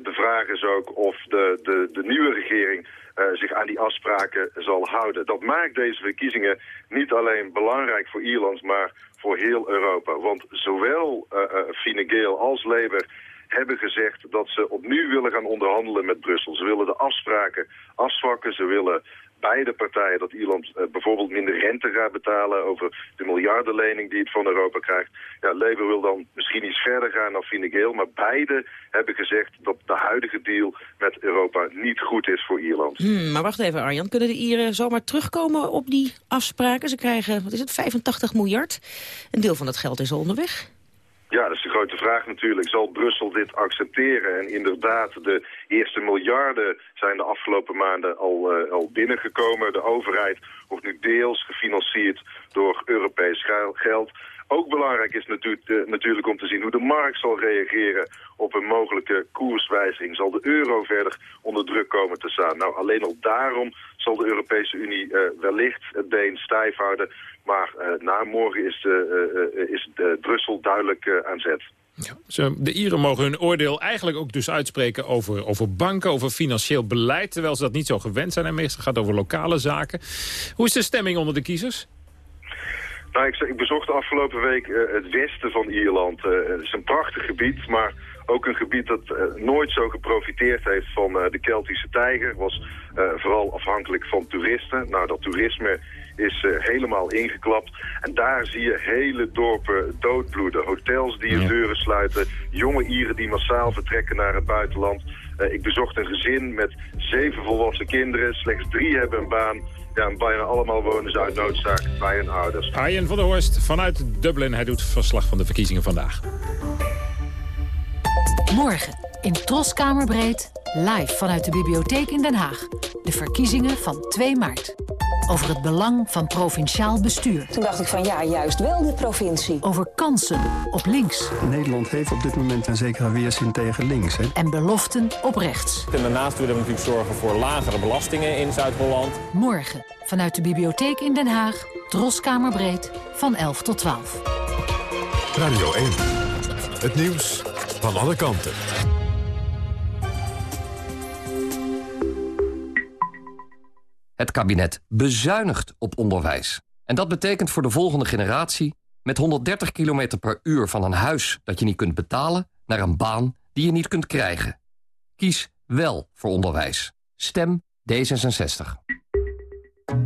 de vraag is ook of de, de, de nieuwe regering zich aan die afspraken zal houden. Dat maakt deze verkiezingen niet alleen belangrijk voor Ierland, maar voor heel Europa. Want zowel Fine Gael als Labour hebben gezegd dat ze opnieuw willen gaan onderhandelen met Brussel. Ze willen de afspraken afzwakken, ze willen beide partijen dat Ierland uh, bijvoorbeeld minder rente gaat betalen over de miljardenlening die het van Europa krijgt. Ja, Labour wil dan misschien iets verder gaan dan Fine Gael, maar beide hebben gezegd dat de huidige deal met Europa niet goed is voor Ierland. Hmm, maar wacht even Arjan, kunnen de Ieren zomaar terugkomen op die afspraken? Ze krijgen, wat is het, 85 miljard. Een deel van dat geld is al onderweg. Ja, dat is de grote vraag natuurlijk. Zal Brussel dit accepteren? En inderdaad, de eerste miljarden zijn de afgelopen maanden al, uh, al binnengekomen. De overheid wordt nu deels gefinancierd door Europees geld. Ook belangrijk is natuurlijk, uh, natuurlijk om te zien hoe de markt zal reageren op een mogelijke koerswijziging. Zal de euro verder onder druk komen te staan? Nou, alleen al daarom zal de Europese Unie uh, wellicht het been stijf houden. Maar uh, na morgen is, uh, is Brussel duidelijk aan zet. Ja, de Ieren mogen hun oordeel eigenlijk ook dus uitspreken over, over banken, over financieel beleid. Terwijl ze dat niet zo gewend zijn en meestal gaat het over lokale zaken. Hoe is de stemming onder de kiezers? Nou, ik, ik bezocht de afgelopen week uh, het westen van Ierland. Uh, het is een prachtig gebied, maar ook een gebied dat uh, nooit zo geprofiteerd heeft van de Keltische tijger. Was vooral afhankelijk van toeristen. Nou, dat toerisme is helemaal ingeklapt. En daar zie je hele dorpen doodbloeden. Hotels die hun ja. deuren sluiten. Jonge Ieren die massaal vertrekken naar het buitenland. ik bezocht een gezin met zeven volwassen kinderen. Slechts drie hebben een baan. Ja, en bijna allemaal wonen ze uit noodzaak bij hun ouders. Arjen van der Horst vanuit Dublin. Hij doet verslag van de verkiezingen vandaag. Morgen in Troskamerbreed, live vanuit de bibliotheek in Den Haag. De verkiezingen van 2 maart. Over het belang van provinciaal bestuur. Toen dacht ik van ja, juist wel de provincie. Over kansen op links. Nederland heeft op dit moment een zekere weerzin tegen links. Hè? En beloften op rechts. En daarnaast willen we natuurlijk zorgen voor lagere belastingen in Zuid-Holland. Morgen vanuit de bibliotheek in Den Haag. Troskamerbreed van 11 tot 12. Radio 1. Het nieuws van alle kanten. Het kabinet bezuinigt op onderwijs. En dat betekent voor de volgende generatie... met 130 km per uur van een huis dat je niet kunt betalen... naar een baan die je niet kunt krijgen. Kies wel voor onderwijs. Stem D66.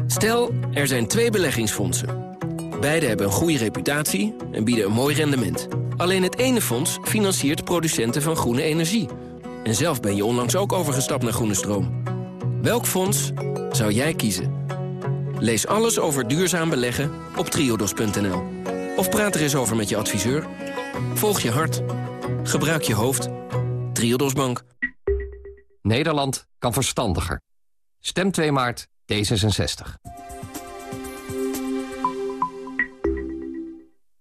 Stel, er zijn twee beleggingsfondsen. Beide hebben een goede reputatie en bieden een mooi rendement. Alleen het ene fonds financiert producenten van groene energie. En zelf ben je onlangs ook overgestapt naar groene stroom. Welk fonds zou jij kiezen? Lees alles over duurzaam beleggen op triodos.nl. Of praat er eens over met je adviseur. Volg je hart. Gebruik je hoofd. Triodos Bank. Nederland kan verstandiger. Stem 2 maart D66.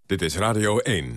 Dit is Radio 1.